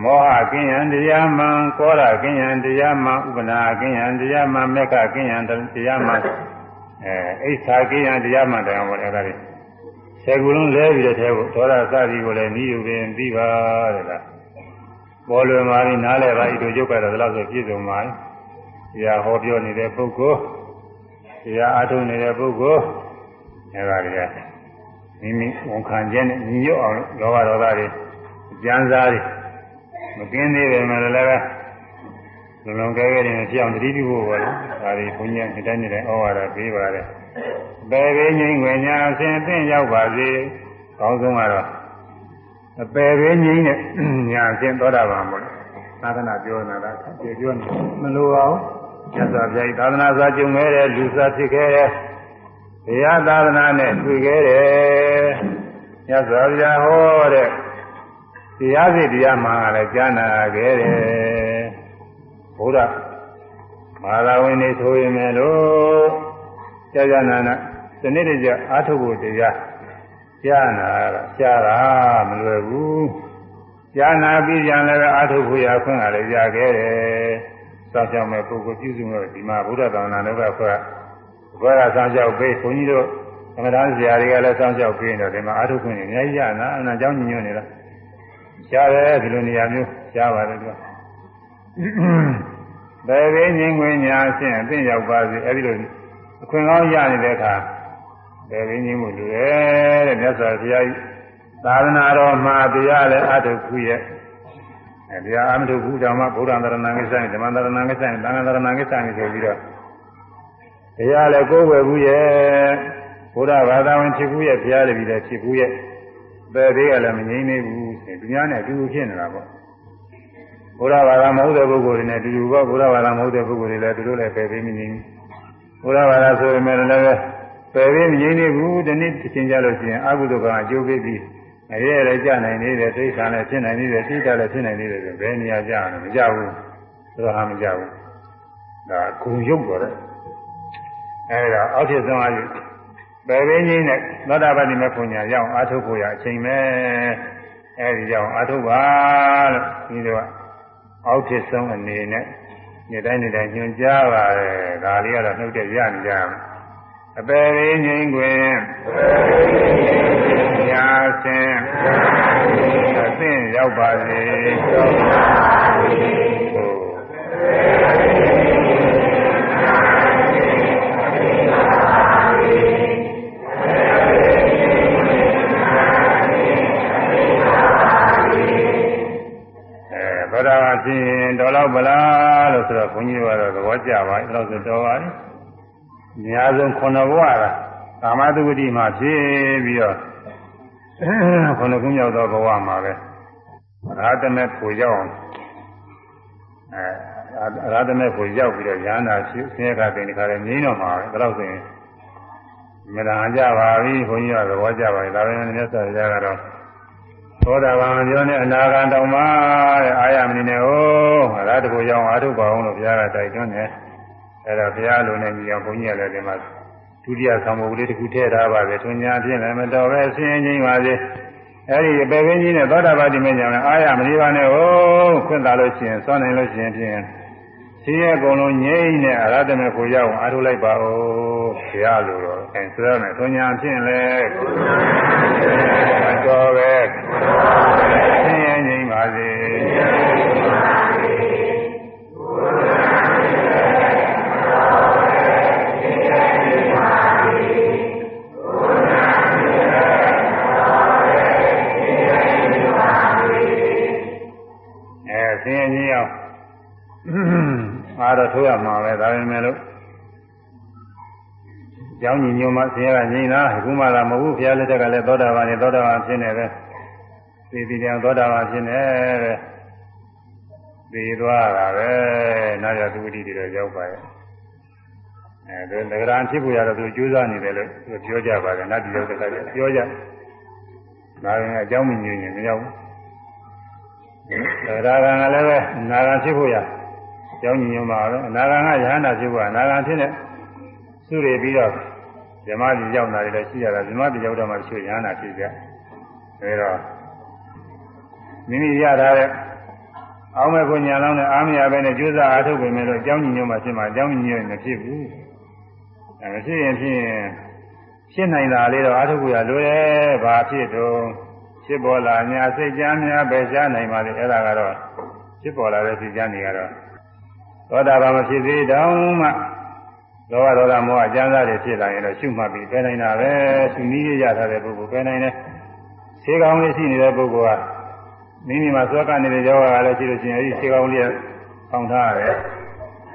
မောဟကင်းရန်တရားမှန်ကောရကင်းရန်တရားမှန်ဥပနာကင်းရန်တရားမှန်မေခကင်းရန်တရားမှန်အဲအိဋ္ဌာကင်းရန်တရားမှန်တရားပေါ်အဲ့ဒါတွေဆယ်ခုလုံးလဲပြီးတဲ့ထဲကိုဒေါသစသည်ကိုလည်းဤလိုပင်ပြီးပါတဲ့လားပေါ်လွင်ပါပြီနားလဲပါဤတို့ရုပ်ကတော့ဒီလောက်ဆိုပြည့်စုံပါပြီ။ဒီဟာဟောပြောနေတဲ့ပုဂ္ဂိုလ် တရားအားထုတ်နေတဲ့ပုဂ္ဂိုလ်အဲဒါတွေကမိမိဝန်ခံခြင်းနဲ့ညီညွတ်အောင်လောဘဒေါသတွေကြမ်းစားတွေမကင်းသေးတယ်မယ်လည်းပဲလုံလုံကဲကဲနေဖြစ်အောင်တတိပြုဖို့ပေါ့လေဒါတွေဘုန်းကြီးကတိုင်းနေတဲ့ဩဝါဒပေးပါတယ်ဘယ်ဘေးငြိမ်ွယ်ညာအစဉ်အသင့်ရောက်ပါစေကောင်းဆုံးကတော့အပယ်ဘေးငြိမ်နဲ့ညာအစဉ်သောတာပန်ပေါ့သာသနာပြောနေတာကပြောနေမလိုပါဘူး မြတ်စွာဘုရားသာသနာ့စာကျုံခဲ့တဲ့လူစားဖြစ်ခဲ့တဲ့တရားသာသနာနဲ့တွေ့ခဲ့တယ်ညဇောဗျာဟောတဲ့တရားစီတရားမှန်ကလည်းကြားနာခဲ့တယ်ဘုရားမာလာဝင်နေဆိုရင်လည်းကြာကြာနာနာဒီနေ့တည်းကျအာထုဖို့တရားကြားနာတာကြားတာမလွယ်ဘူးကြားနာပြီးပြန်လည်းအာထုဖို့ရခွင့်ကလည်းရခဲ့တယ် စောင့်ရှောက်မဲ့ပုဂ္ဂိုလ်ပြုစုလို့ဒီမှာဘုရားသာသနာတော်ကဖွဲ့ဘုရားဆောင်ကြောက်ပေးခွန်ကြီးတို့သမထဆရာတွေကလည်းဆောင်ကြောက်ပေးနေတော့ဒီမှာအာထုခွင့်အများကြီးရနာအနာကြောင်းညညွတ်နေလားရှားတယ်ဒီလိုနေရာမျိုးရှားပါတယ်သူကဘယ်ရင်းငင်းဝင်ညာအရှင်းအသိရောက်ပါစေအဲဒီလိုအခွင့်ကောင်းရနေတဲ့အခါဘယ်ရင်းငင်းမှုလူရဲ့တဲ့မြတ်စွာဘုရားကြီးသာသနာတော်မှာတရားလည်းအထုခုရဲ့အဲ တရားအမထုခုကြောင့်မှဗုဒ္ဓံတရဏံကိစ္စနဲ့ဓမ္မတရဏံကိစ္စနဲ့သံဃာတရဏံကိစ္စနဲ့ဆိုပြီးတော့တရားလည်းကိုယ်ဝယ်ဘူးရဲ့ဘုရားဘာသာဝင်ဖြစ်ဘူးရဲ့ဘုရားတပည့်လည်းဖြစ်ဘူးရဲ့ပဲသေးကလည်းမငြိမ့်နေဘူးဆိုရင်သူများနဲ့အတူတူဖြစ်နေတာပေါ့ဘုရားဘာသာမဟုတ်တဲ့ပုဂ္ဂိုလ်တွေနဲ့အတူတူပေါ့ဘုရားဘာသာမဟုတ်တဲ့ပုဂ္ဂိုလ်တွေလည်းသူတို့လည်းပဲသေးမငြိမ့်ဘူးဘုရားဘာသာဆိုပေမဲ့လည်းပဲသေးမငြိမ့်နေဘူးဒီနေ့သင်ကြလို့ရှိရင်အကုသိုလ်ကအကျိုးပေးပြီး အရေးလည်းကြနိုင်နေတယ်သိက္ခာလည်းဖြစ်နိုင်နေတယ်သိတာလည်းဖြစ်နိုင်နေတယ်ဆိုဘယ်နေရာကြအောင်မကြဘူးသူတို့ဟာမကြဘူးဒါဂုံရုပ်တော်တယ်အဲဒါအောက်ဖြစ်ဆုံးအယူပယ်ပင်းကြီးနဲ့သောတာပတိမေဖွညာရောက်အာထုတ်ဖို့ရအချိန်ပဲအဲဒီရောက်အာထုတ်ပါလို့ဒီလိုကအောက်ဖြစ်ဆုံးအနေနဲ့နေ့တိုင်းနေ့တိုင်းညွှန်ကြားပါတယ်ဒါလေးကတော့နှုတ်တဲ့ရနေကြ အပယ်ရင်းငိမ့်ခွင်ညာစင်အသင့်ရောက်ပါစေသောတာပန်ဖြစ်ရင်တော်တော့ဗလားလို့ဆိုတော့ဘုန်းကြီးတို့ကတော့သဘောကျပါပြီအဲ့လိုဆိုတော်ပါပြီ အများဆုံးခုနဘဝကကာမတုဂတိမှာဖြစ်ပြီးတော့ခုနခုမြောက်သောဘဝမှာပဲရာသမေကိုရောက်အောင်အဲရာသမေကိုရောက်ပြီးတော့ရဟန္တာရှိဆင်းရဲကတင်ဒီခါလေးငြိမ်းတော့မှာပဲဒါတော့ဆိုရင်မနာကြပါဘူးဘုန်းကြီးကသဘောကျပါပြီဒါပေမဲ့မြတ်စွာဘုရားကတော့သောတာပန်ပြောနေအနာဂံတောင်မှတဲ့အာရမဏိနဲ့ဟိုအရဟတကိုရောက်အာထုပါအောင်လို့ဘုရားကတိုက်တွန်းတယ် အဲဒါဘုရားလိုနဲ့ညီအောင်ဘုန်းကြီးကလည်းဒီမှာဒုတိယသံဃာကလေးတစ်ခုထည့်ထားပါပဲသူညာပြင်းလည်းမတော်ပဲဆင်းရဲခြင်းပါစေအဲဒီပေပင်းကြီးနဲ့သောတာပတိမညာနဲ့အာရမဏိပါနဲ့ဟိုခွင့်သာလို့ရှိရင်စွန့်နိုင်လို့ရှိရင်ဖြင့်ဆင်းရဲကုန်လုံးငြိမ့်နဲ့အရဟတမေကိုရောက်အောင်အာထုလိုက်ပါဦးဘုရားလိုတော့အဲဆိုရမယ်သူညာဖြင့်လေမတော်ပဲဆင်းရဲငြိမ့်ပါစေ ကျောင်းညီညွတ်မှဆင်းရဲကငြိမ့်တာအခုမှလာမဟုတ်ဘူးဘုရားလက်ထက်ကလည်းသောတာပန်နဲ့သောတာပန်ဖြစ်နေတယ်သိပြီးတယ်သောတာပန်ဖြစ်နေတယ်သိသွားတာပဲနာရသုတိတွေတော့ရောက်ပါရဲ့အဲဒီသက္ကရာဖြစ်ဖို့ရတော့သူကြိုးစားနေတယ်လို့သူပြောကြပါတယ်နတ်ပြည်ရောက်တဲ့ခါကျပြောကြဒါရင်အကြောင်းမညွှန်ရင်မရောက်ဘူးသက္ကရာကလည်းပဲနာဂံဖြစ်ဖို့ရကျောင်းညီညွတ်မှာပဲအနာဂံကယဟန္တာဖြစ်ဖို့အနာဂံဖြစ်တဲ့သူတွေပြီးတော့ ဇမတိရောက်လာတယ်လည်းရှိရတာဇမတိရောက်တော့မှရှိရဟန္တာဖြစ်ကြအဲတော့မိမိရထားတဲ့အောင်မဲ့ကိုညာလောင်းနဲ့အားမရပဲနဲ့ကြိုးစားအားထုတ်ပေမဲ့လို့အကြောင်းညီညွတ်မှဖြစ်မှာအကြောင်းညီညွတ်ရင်မဖြစ်ဘူးအဲမဖြစ်ရင်ဖြစ်ရင်ဖြစ်နိုင်တာလေးတော့အားထုတ်ကြရလွယ်တယ်ဘာဖြစ်တော့ဖြစ်ပေါ်လာညာစိတ်ကြမ်းများပဲရှားနိုင်ပါလေအဲ့ဒါကတော့ဖြစ်ပေါ်လာတဲ့စိတ်ကြမ်းတွေကတော့သောတာပန်မဖြစ်သေးတောင်မှ လောဘဒေါသမောဟအကျဉ်းစားတွေဖြစ်လာရင်တော့ရှုမှတ်ပြီးပဲနိုင်တာပဲရှုနည်းရရထားတဲ့ပုဂ္ဂိုလ်ပဲနိုင်တယ်ခြေကောင်းလေးရှိနေတဲ့ပုဂ္ဂိုလ်ကမိမိမှာသွက်ကနေတဲ့ယောဂကလည်းရှိလို့ရှိရင်အဲဒီခြေကောင်းလေးပေါင်ထားရတယ်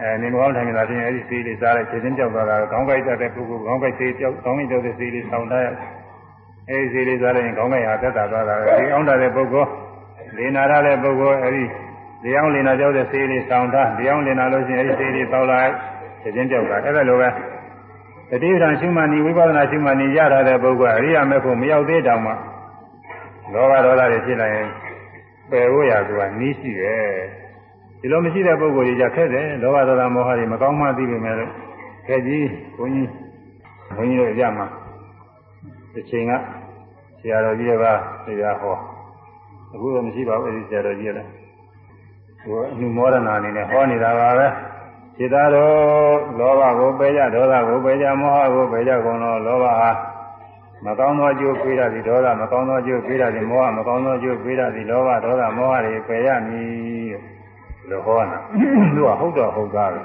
အဲနေမကောင်းထိုင်နေတာချင်းအဲဒီဆေးလေးစားလိုက်ခြေချင်းကြောက်သွားတာခေါင်းကိုက်တတ်တဲ့ပုဂ္ဂိုလ်ခေါင်းကိုက်ဆေးကြောက်ခေါင်းကိုက်ကြောက်တဲ့ဆေးလေးဆောင်းထားရအဲဒီဆေးလေးစားလိုက်ရင်ခေါင်းကိုက်ဟာတက်တာသွားတာဒီအောင်တဲ့ပုဂ္ဂိုလ်လေနာရတဲ့ပုဂ္ဂိုလ်အဲဒီဒီအောင်လေနာကြောက်တဲ့ဆေးလေးဆောင်းထားဒီအောင်လေနာလို့ရှိရင်အဲဒီဆေးလေးတောက်လိုက် ခြေချင်းကြောက်တာအဲ့ဒါလိုပဲသတတိပဌာန်ရှုမှတ်နေဝိပဿနာရှုမှတ်နေရတာတဲ့ပုဂ္ဂိုလ်အရိယာမေဖို့မရောက်သေးတောင်မှလောဘဒေါသတွေဖြစ်လာရင်ပယ်ဖို့ရသူကနီးရှိတယ်ဒီလိုမရှိတဲ့ပုဂ္ဂိုလ်တွေကြခက်တယ်လောဘဒေါသမောဟတွေမကောင်းမှသိပေမဲ့ခက်ကြီးဘုန်းကြီးဘုန်းကြီးတို့ရမှာတစ်ချိန်ကဆရာတော်ကြီးကတရားဟောအခုတော့မရှိပါဘူးအဲဒီဆရာတော်ကြီးကလည်းဟိုအမှုမောဒနာအနေနဲ့ဟောနေတာပါပဲ จิตတော်လောဘကိုပယ်ကြဒေါသကိုပယ်ကြမောဟကိုပယ်ကြကုန်တော့လောဘဟာမကောင်းသောအကျိုးပေးရသည်ဒေါသမကောင်းသောအကျိုးပေးရသည်မောဟမကောင်းသောအကျိုးပေးရသည်လောဘဒေါသမောဟတွေပယ်ရမည်လို့ဟောတာသူကဟုတ်တော့ဟုတ်သားပဲ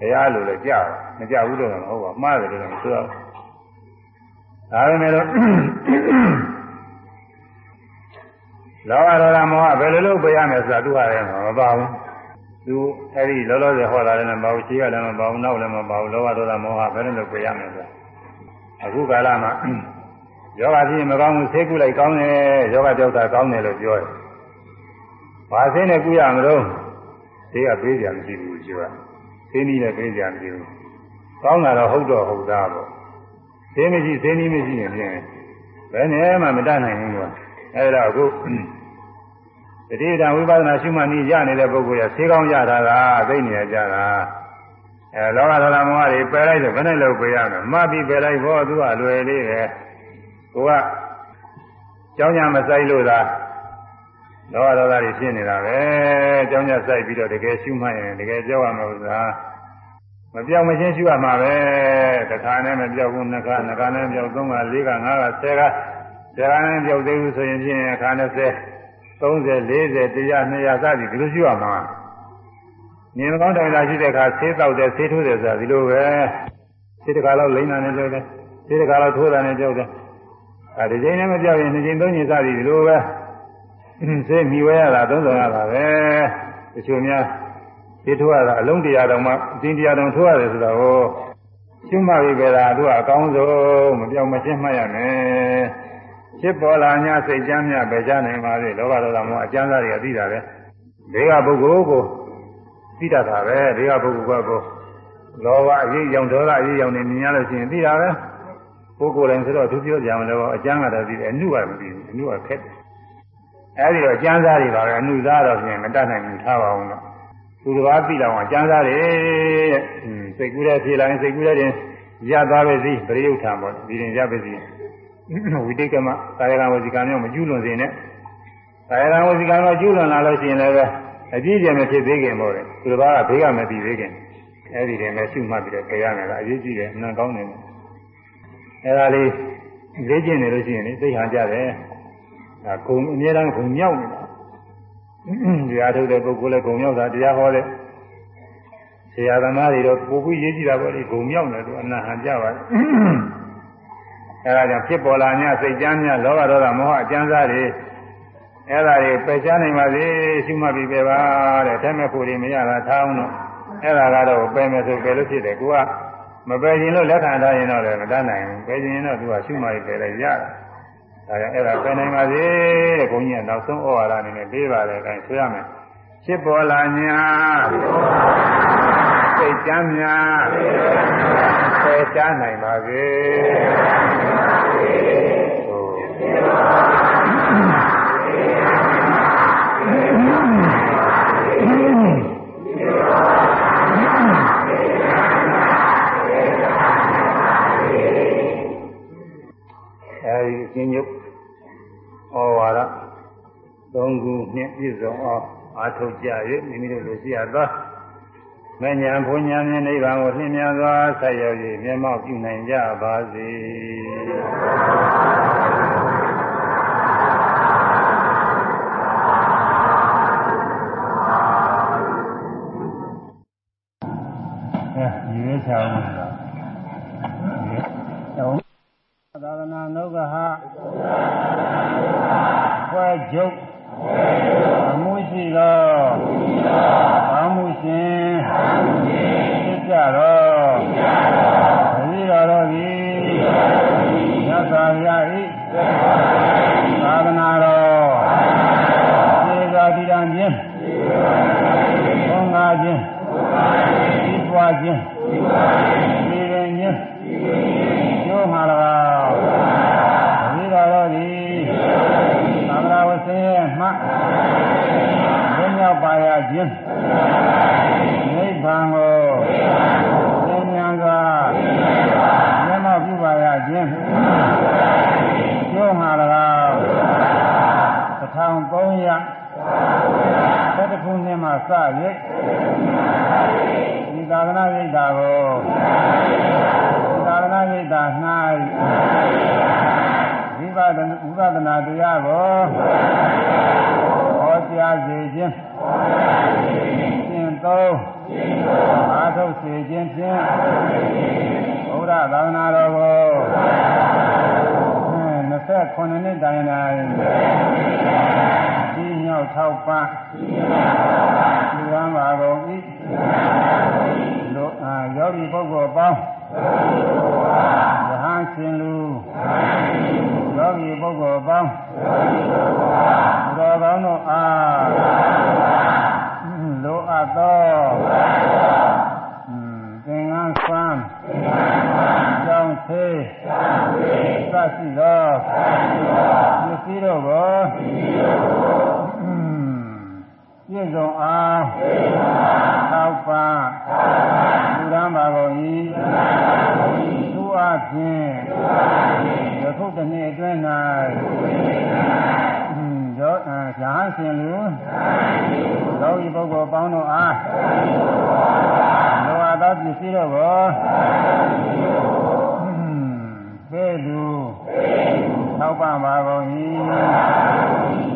တရားလိုလည်းကြားမကြဘူးလို့တော့မဟုတ်ပါမှားတယ်လို့တော့မဆိုတော့ဒါပေမဲ့လို့လောဘဒေါသမောဟဘယ်လိုလုပ်ပယ်ရမလဲဆိုတာသူကလည်းမပါဘူး သူအဲ့ဒီလောလောဆယ်ဟောတာလည်းမပါဘူးရှိကလည်းမပါဘူးနောက်လည်းမပါဘူးလောဘဒေါသမောဟဘယ်လိုလုပ်ပယ်ရမလဲဆိုတာအခုကာလမှာယောဂဖြစ်မကောင်းဘူးဆေးကုလိုက်ကောင်းတယ်ယောဂကြောက်တာကောင်းတယ်လို့ပြောတယ်။ဘာဆေးနဲ့ကုရမလို့ဆေးကပေးကြမရှိဘူးကျွတ်။ဆေးနည်းနဲ့ပေးကြမရှိဘူး။ကောင်းတာတော့ဟုတ်တော့ဟုတ်သားပေါ့။ဆေးမရှိဆေးနည်းမရှိရင်ဖြင့်ဘယ်နဲ့မှမတတ်နိုင်ဘူးကွာ။အဲဒါအခု တတိယဝိပဿနာရှုမှတ်နည်းရနေတဲ့ပုဂ္ဂိုလ်ရဆေးကောင်းရတာကသိနေကြတာ။အဲလောကဒေါသမောဟတွေပယ်လိုက်တော့ဘယ်နဲ့လို့ပယ်ရမလဲ။မှတ်ပြီးပယ်လိုက်ဖို့သူကလွယ်လေးပဲ။ကိုကကြောင်းညာမဆိုင်လို့သာလောကဒေါသတွေဖြစ်နေတာပဲ။ကြောင်းညာဆိုင်ပြီးတော့တကယ်ရှုမှတ်ရင်တကယ်ကြောက်ရမှာဥစ္စာမပြောင်းမချင်းရှုရမှာပဲ။တစ်ခါနဲ့မပြောက်ဘူးနှစ်ခါနှစ်ခါနဲ့ပြောက်သုံးခါလေးခါငါးခါဆယ်ခါဆယ်ခါနဲ့ပြောက်သေးဘူးဆိုရင်ဖြင့်အခါ20 30 40 100 200စသည်ဒီလိုရှိရမှာမြင်ကောင်းတိုင်လာရှိတဲ့အခါဆေးတောက်တယ်ဆေးထိုးတယ်ဆိုတာဒီလိုပဲဆေးတစ်ခါလောက်လိမ့်တာနဲ့ကြောက်တယ်ဆေးတစ်ခါလောက်ထိုးတာနဲ့ကြောက်တယ်အဲဒီချိန်နဲ့မကြောက်ရင်နှစ်ချိန်သုံးချိန်စသည်ဒီလိုပဲဆေးမိဝဲရတာသုံးဆောင်ရတာပဲတချို့များဆေးထိုးရတာအလုံးတရားတောင်မှအတင်းတရားတောင်ထိုးရတယ်ဆိုတော့ရှင်းမှပြီပဲလားသူကအကောင်းဆုံးမပြောင်းမရှင်းမှတ်ရမယ် ဖြစ်ပေါ်လာ냐စိတ်ကြမ်းများပဲကြနိုင်ပါလေလောဘဒေါသမောအကျမ်းစာတွေကသိတာပဲဘေကပုဂ္ဂိုလ်ကိုသိတတ်တာပဲဘေကပုဂ္ဂိုလ်ကကိုလောဘအရေးကြောင့်ဒေါသအရေးကြောင့်နေမြင်ရလို့ရှိရင်သိတာပဲပုဂ္ဂိုလ်တိုင်းဆိုတော့သူပြောကြမလို့အကျမ်းကတော့သိတယ်အနုကမသိဘူးအနုကခက်တယ်အဲဒီတော့အကျမ်းစာတွေပါပဲအနုသားတော့ပြင်မတတ်နိုင်ဘူးထားပါအောင်တော့သူတစ်ပါးသိတော့အကျမ်းစာတွေတဲ့စိတ်ကူးတဲ့ဖြေလိုက်စိတ်ကူးတဲ့ရင်ရသွားပဲစီပရိယုထံပေါ့ဒီရင်ရပါစီ ဝိတိကမကာယကံဝစီကံမျိုးမကျူးလွန်စေနဲ့ကာယကံဝစီကံတော့ကျူးလွန်လာလို့ရှိရင်လည်းပဲအပြည့်ကျမဖြစ်သေးခင်ပေါ့လေသူတစ်ပါးကဘေးကမသိသေးခင်အဲ့ဒီတည်းနဲ့ရှုမှတ်ပြီးတော့ကြရမယ်လားအရေးကြီးတယ်အမှန်ကောင်းတယ်အဲ့ဒါလေးလေ့ကျင့်နေလို့ရှိရင်သိဟန်ကြတယ်ဒါဂုံအများအားဂုံမြောက်နေတာတရားထုတ်တဲ့ပုဂ္ဂိုလ်လည်းဂုံမြောက်တာတရားဟောတဲ့ဆရာသမားတွေတော့ပို့ပြီးရေးကြည့်တာပေါ့လေဂုံမြောက်တယ်သူအနာဟန်ကြပါတယ် အဲဒါကြောင့်ဖြစ်ပေါ်လာ냐စိတ်ကြမ်း냐လောဘဒေါသမောဟအကျဉ်းစားတွေအဲဒါတွေပယ်ချနိုင်ပါစေရှုမှတ်ပြီးပဲပါတဲ့တဲမဲ့ဖို့တွေမရတာထားအောင်တော့အဲဒါကတော့ပယ်မယ်ဆိုပယ်လို့ဖြစ်တယ်ကိုကမပယ်ခြင်းလို့လက်ခံထားရင်တော့လည်းမတတ်နိုင်ဘူးပယ်ခြင်းတော့သူကရှုမှတ်ပြီးပယ်လိုက်ရတယ်ဒါကြောင့်အဲ့ဒါပယ်နိုင်ပါစေတဲ့ဘုန်းကြီးကနောက်ဆုံးဩဝါဒအနေနဲ့ပေးပါတယ်အဲဒါဆိုရမယ်ဖြစ်ပေါ်လာ냐စိတ်ကြမ်းများပယ်ချနိုင်ပါစေ အဲဒီအချင်းချုပ်ဩဝါဒသုံးခုနှင့်ပြည့်စုံအောင်အားထုတ်ကြ၍မိမိတို့လိုရှိရသောမညာဘုံညာမြင်နိဗ္ဗာန်ကိုလင်းမြန်စွာဆက်ရောက်၍မျက်မှောက်ပြုနိုင်ကြပါစေ ချောင်း ပြည့်စုံအားသောက်ပါလူရန်ပါကုန်၏သူအပြင်ယခုတစ်နှစ်အတွင်း၌ရောရာဟရှင်လူလောကီပုဂ္ဂိုလ်ပေါင်းတို့အားလောကသောပစ္စည်းတို့ကိုပေးလူသောက်ပါပါကုန်၏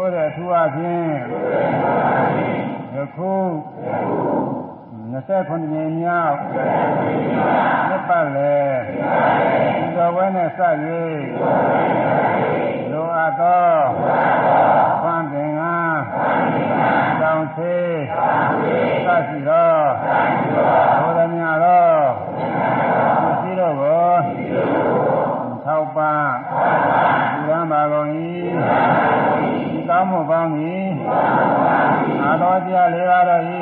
ခိုးတဲ့အထူးအပြင်ယခု29မြေမြောက်မြတ်ပါလေသစ္စာဝဲနဲ့စ၍လောအပ်သောဖန်ပင်ကတောင်းသေးသရှိတော်ဘုရားမြတ်တော်ရှိတော်ကိုထောက်ပံ့ပူရန်ပါကုန်၏ မွတ်ပါမည်သာတော်ဆရာလေးပါတော်၏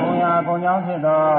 ဘုရားကုံကြောင်းဖြစ်တော်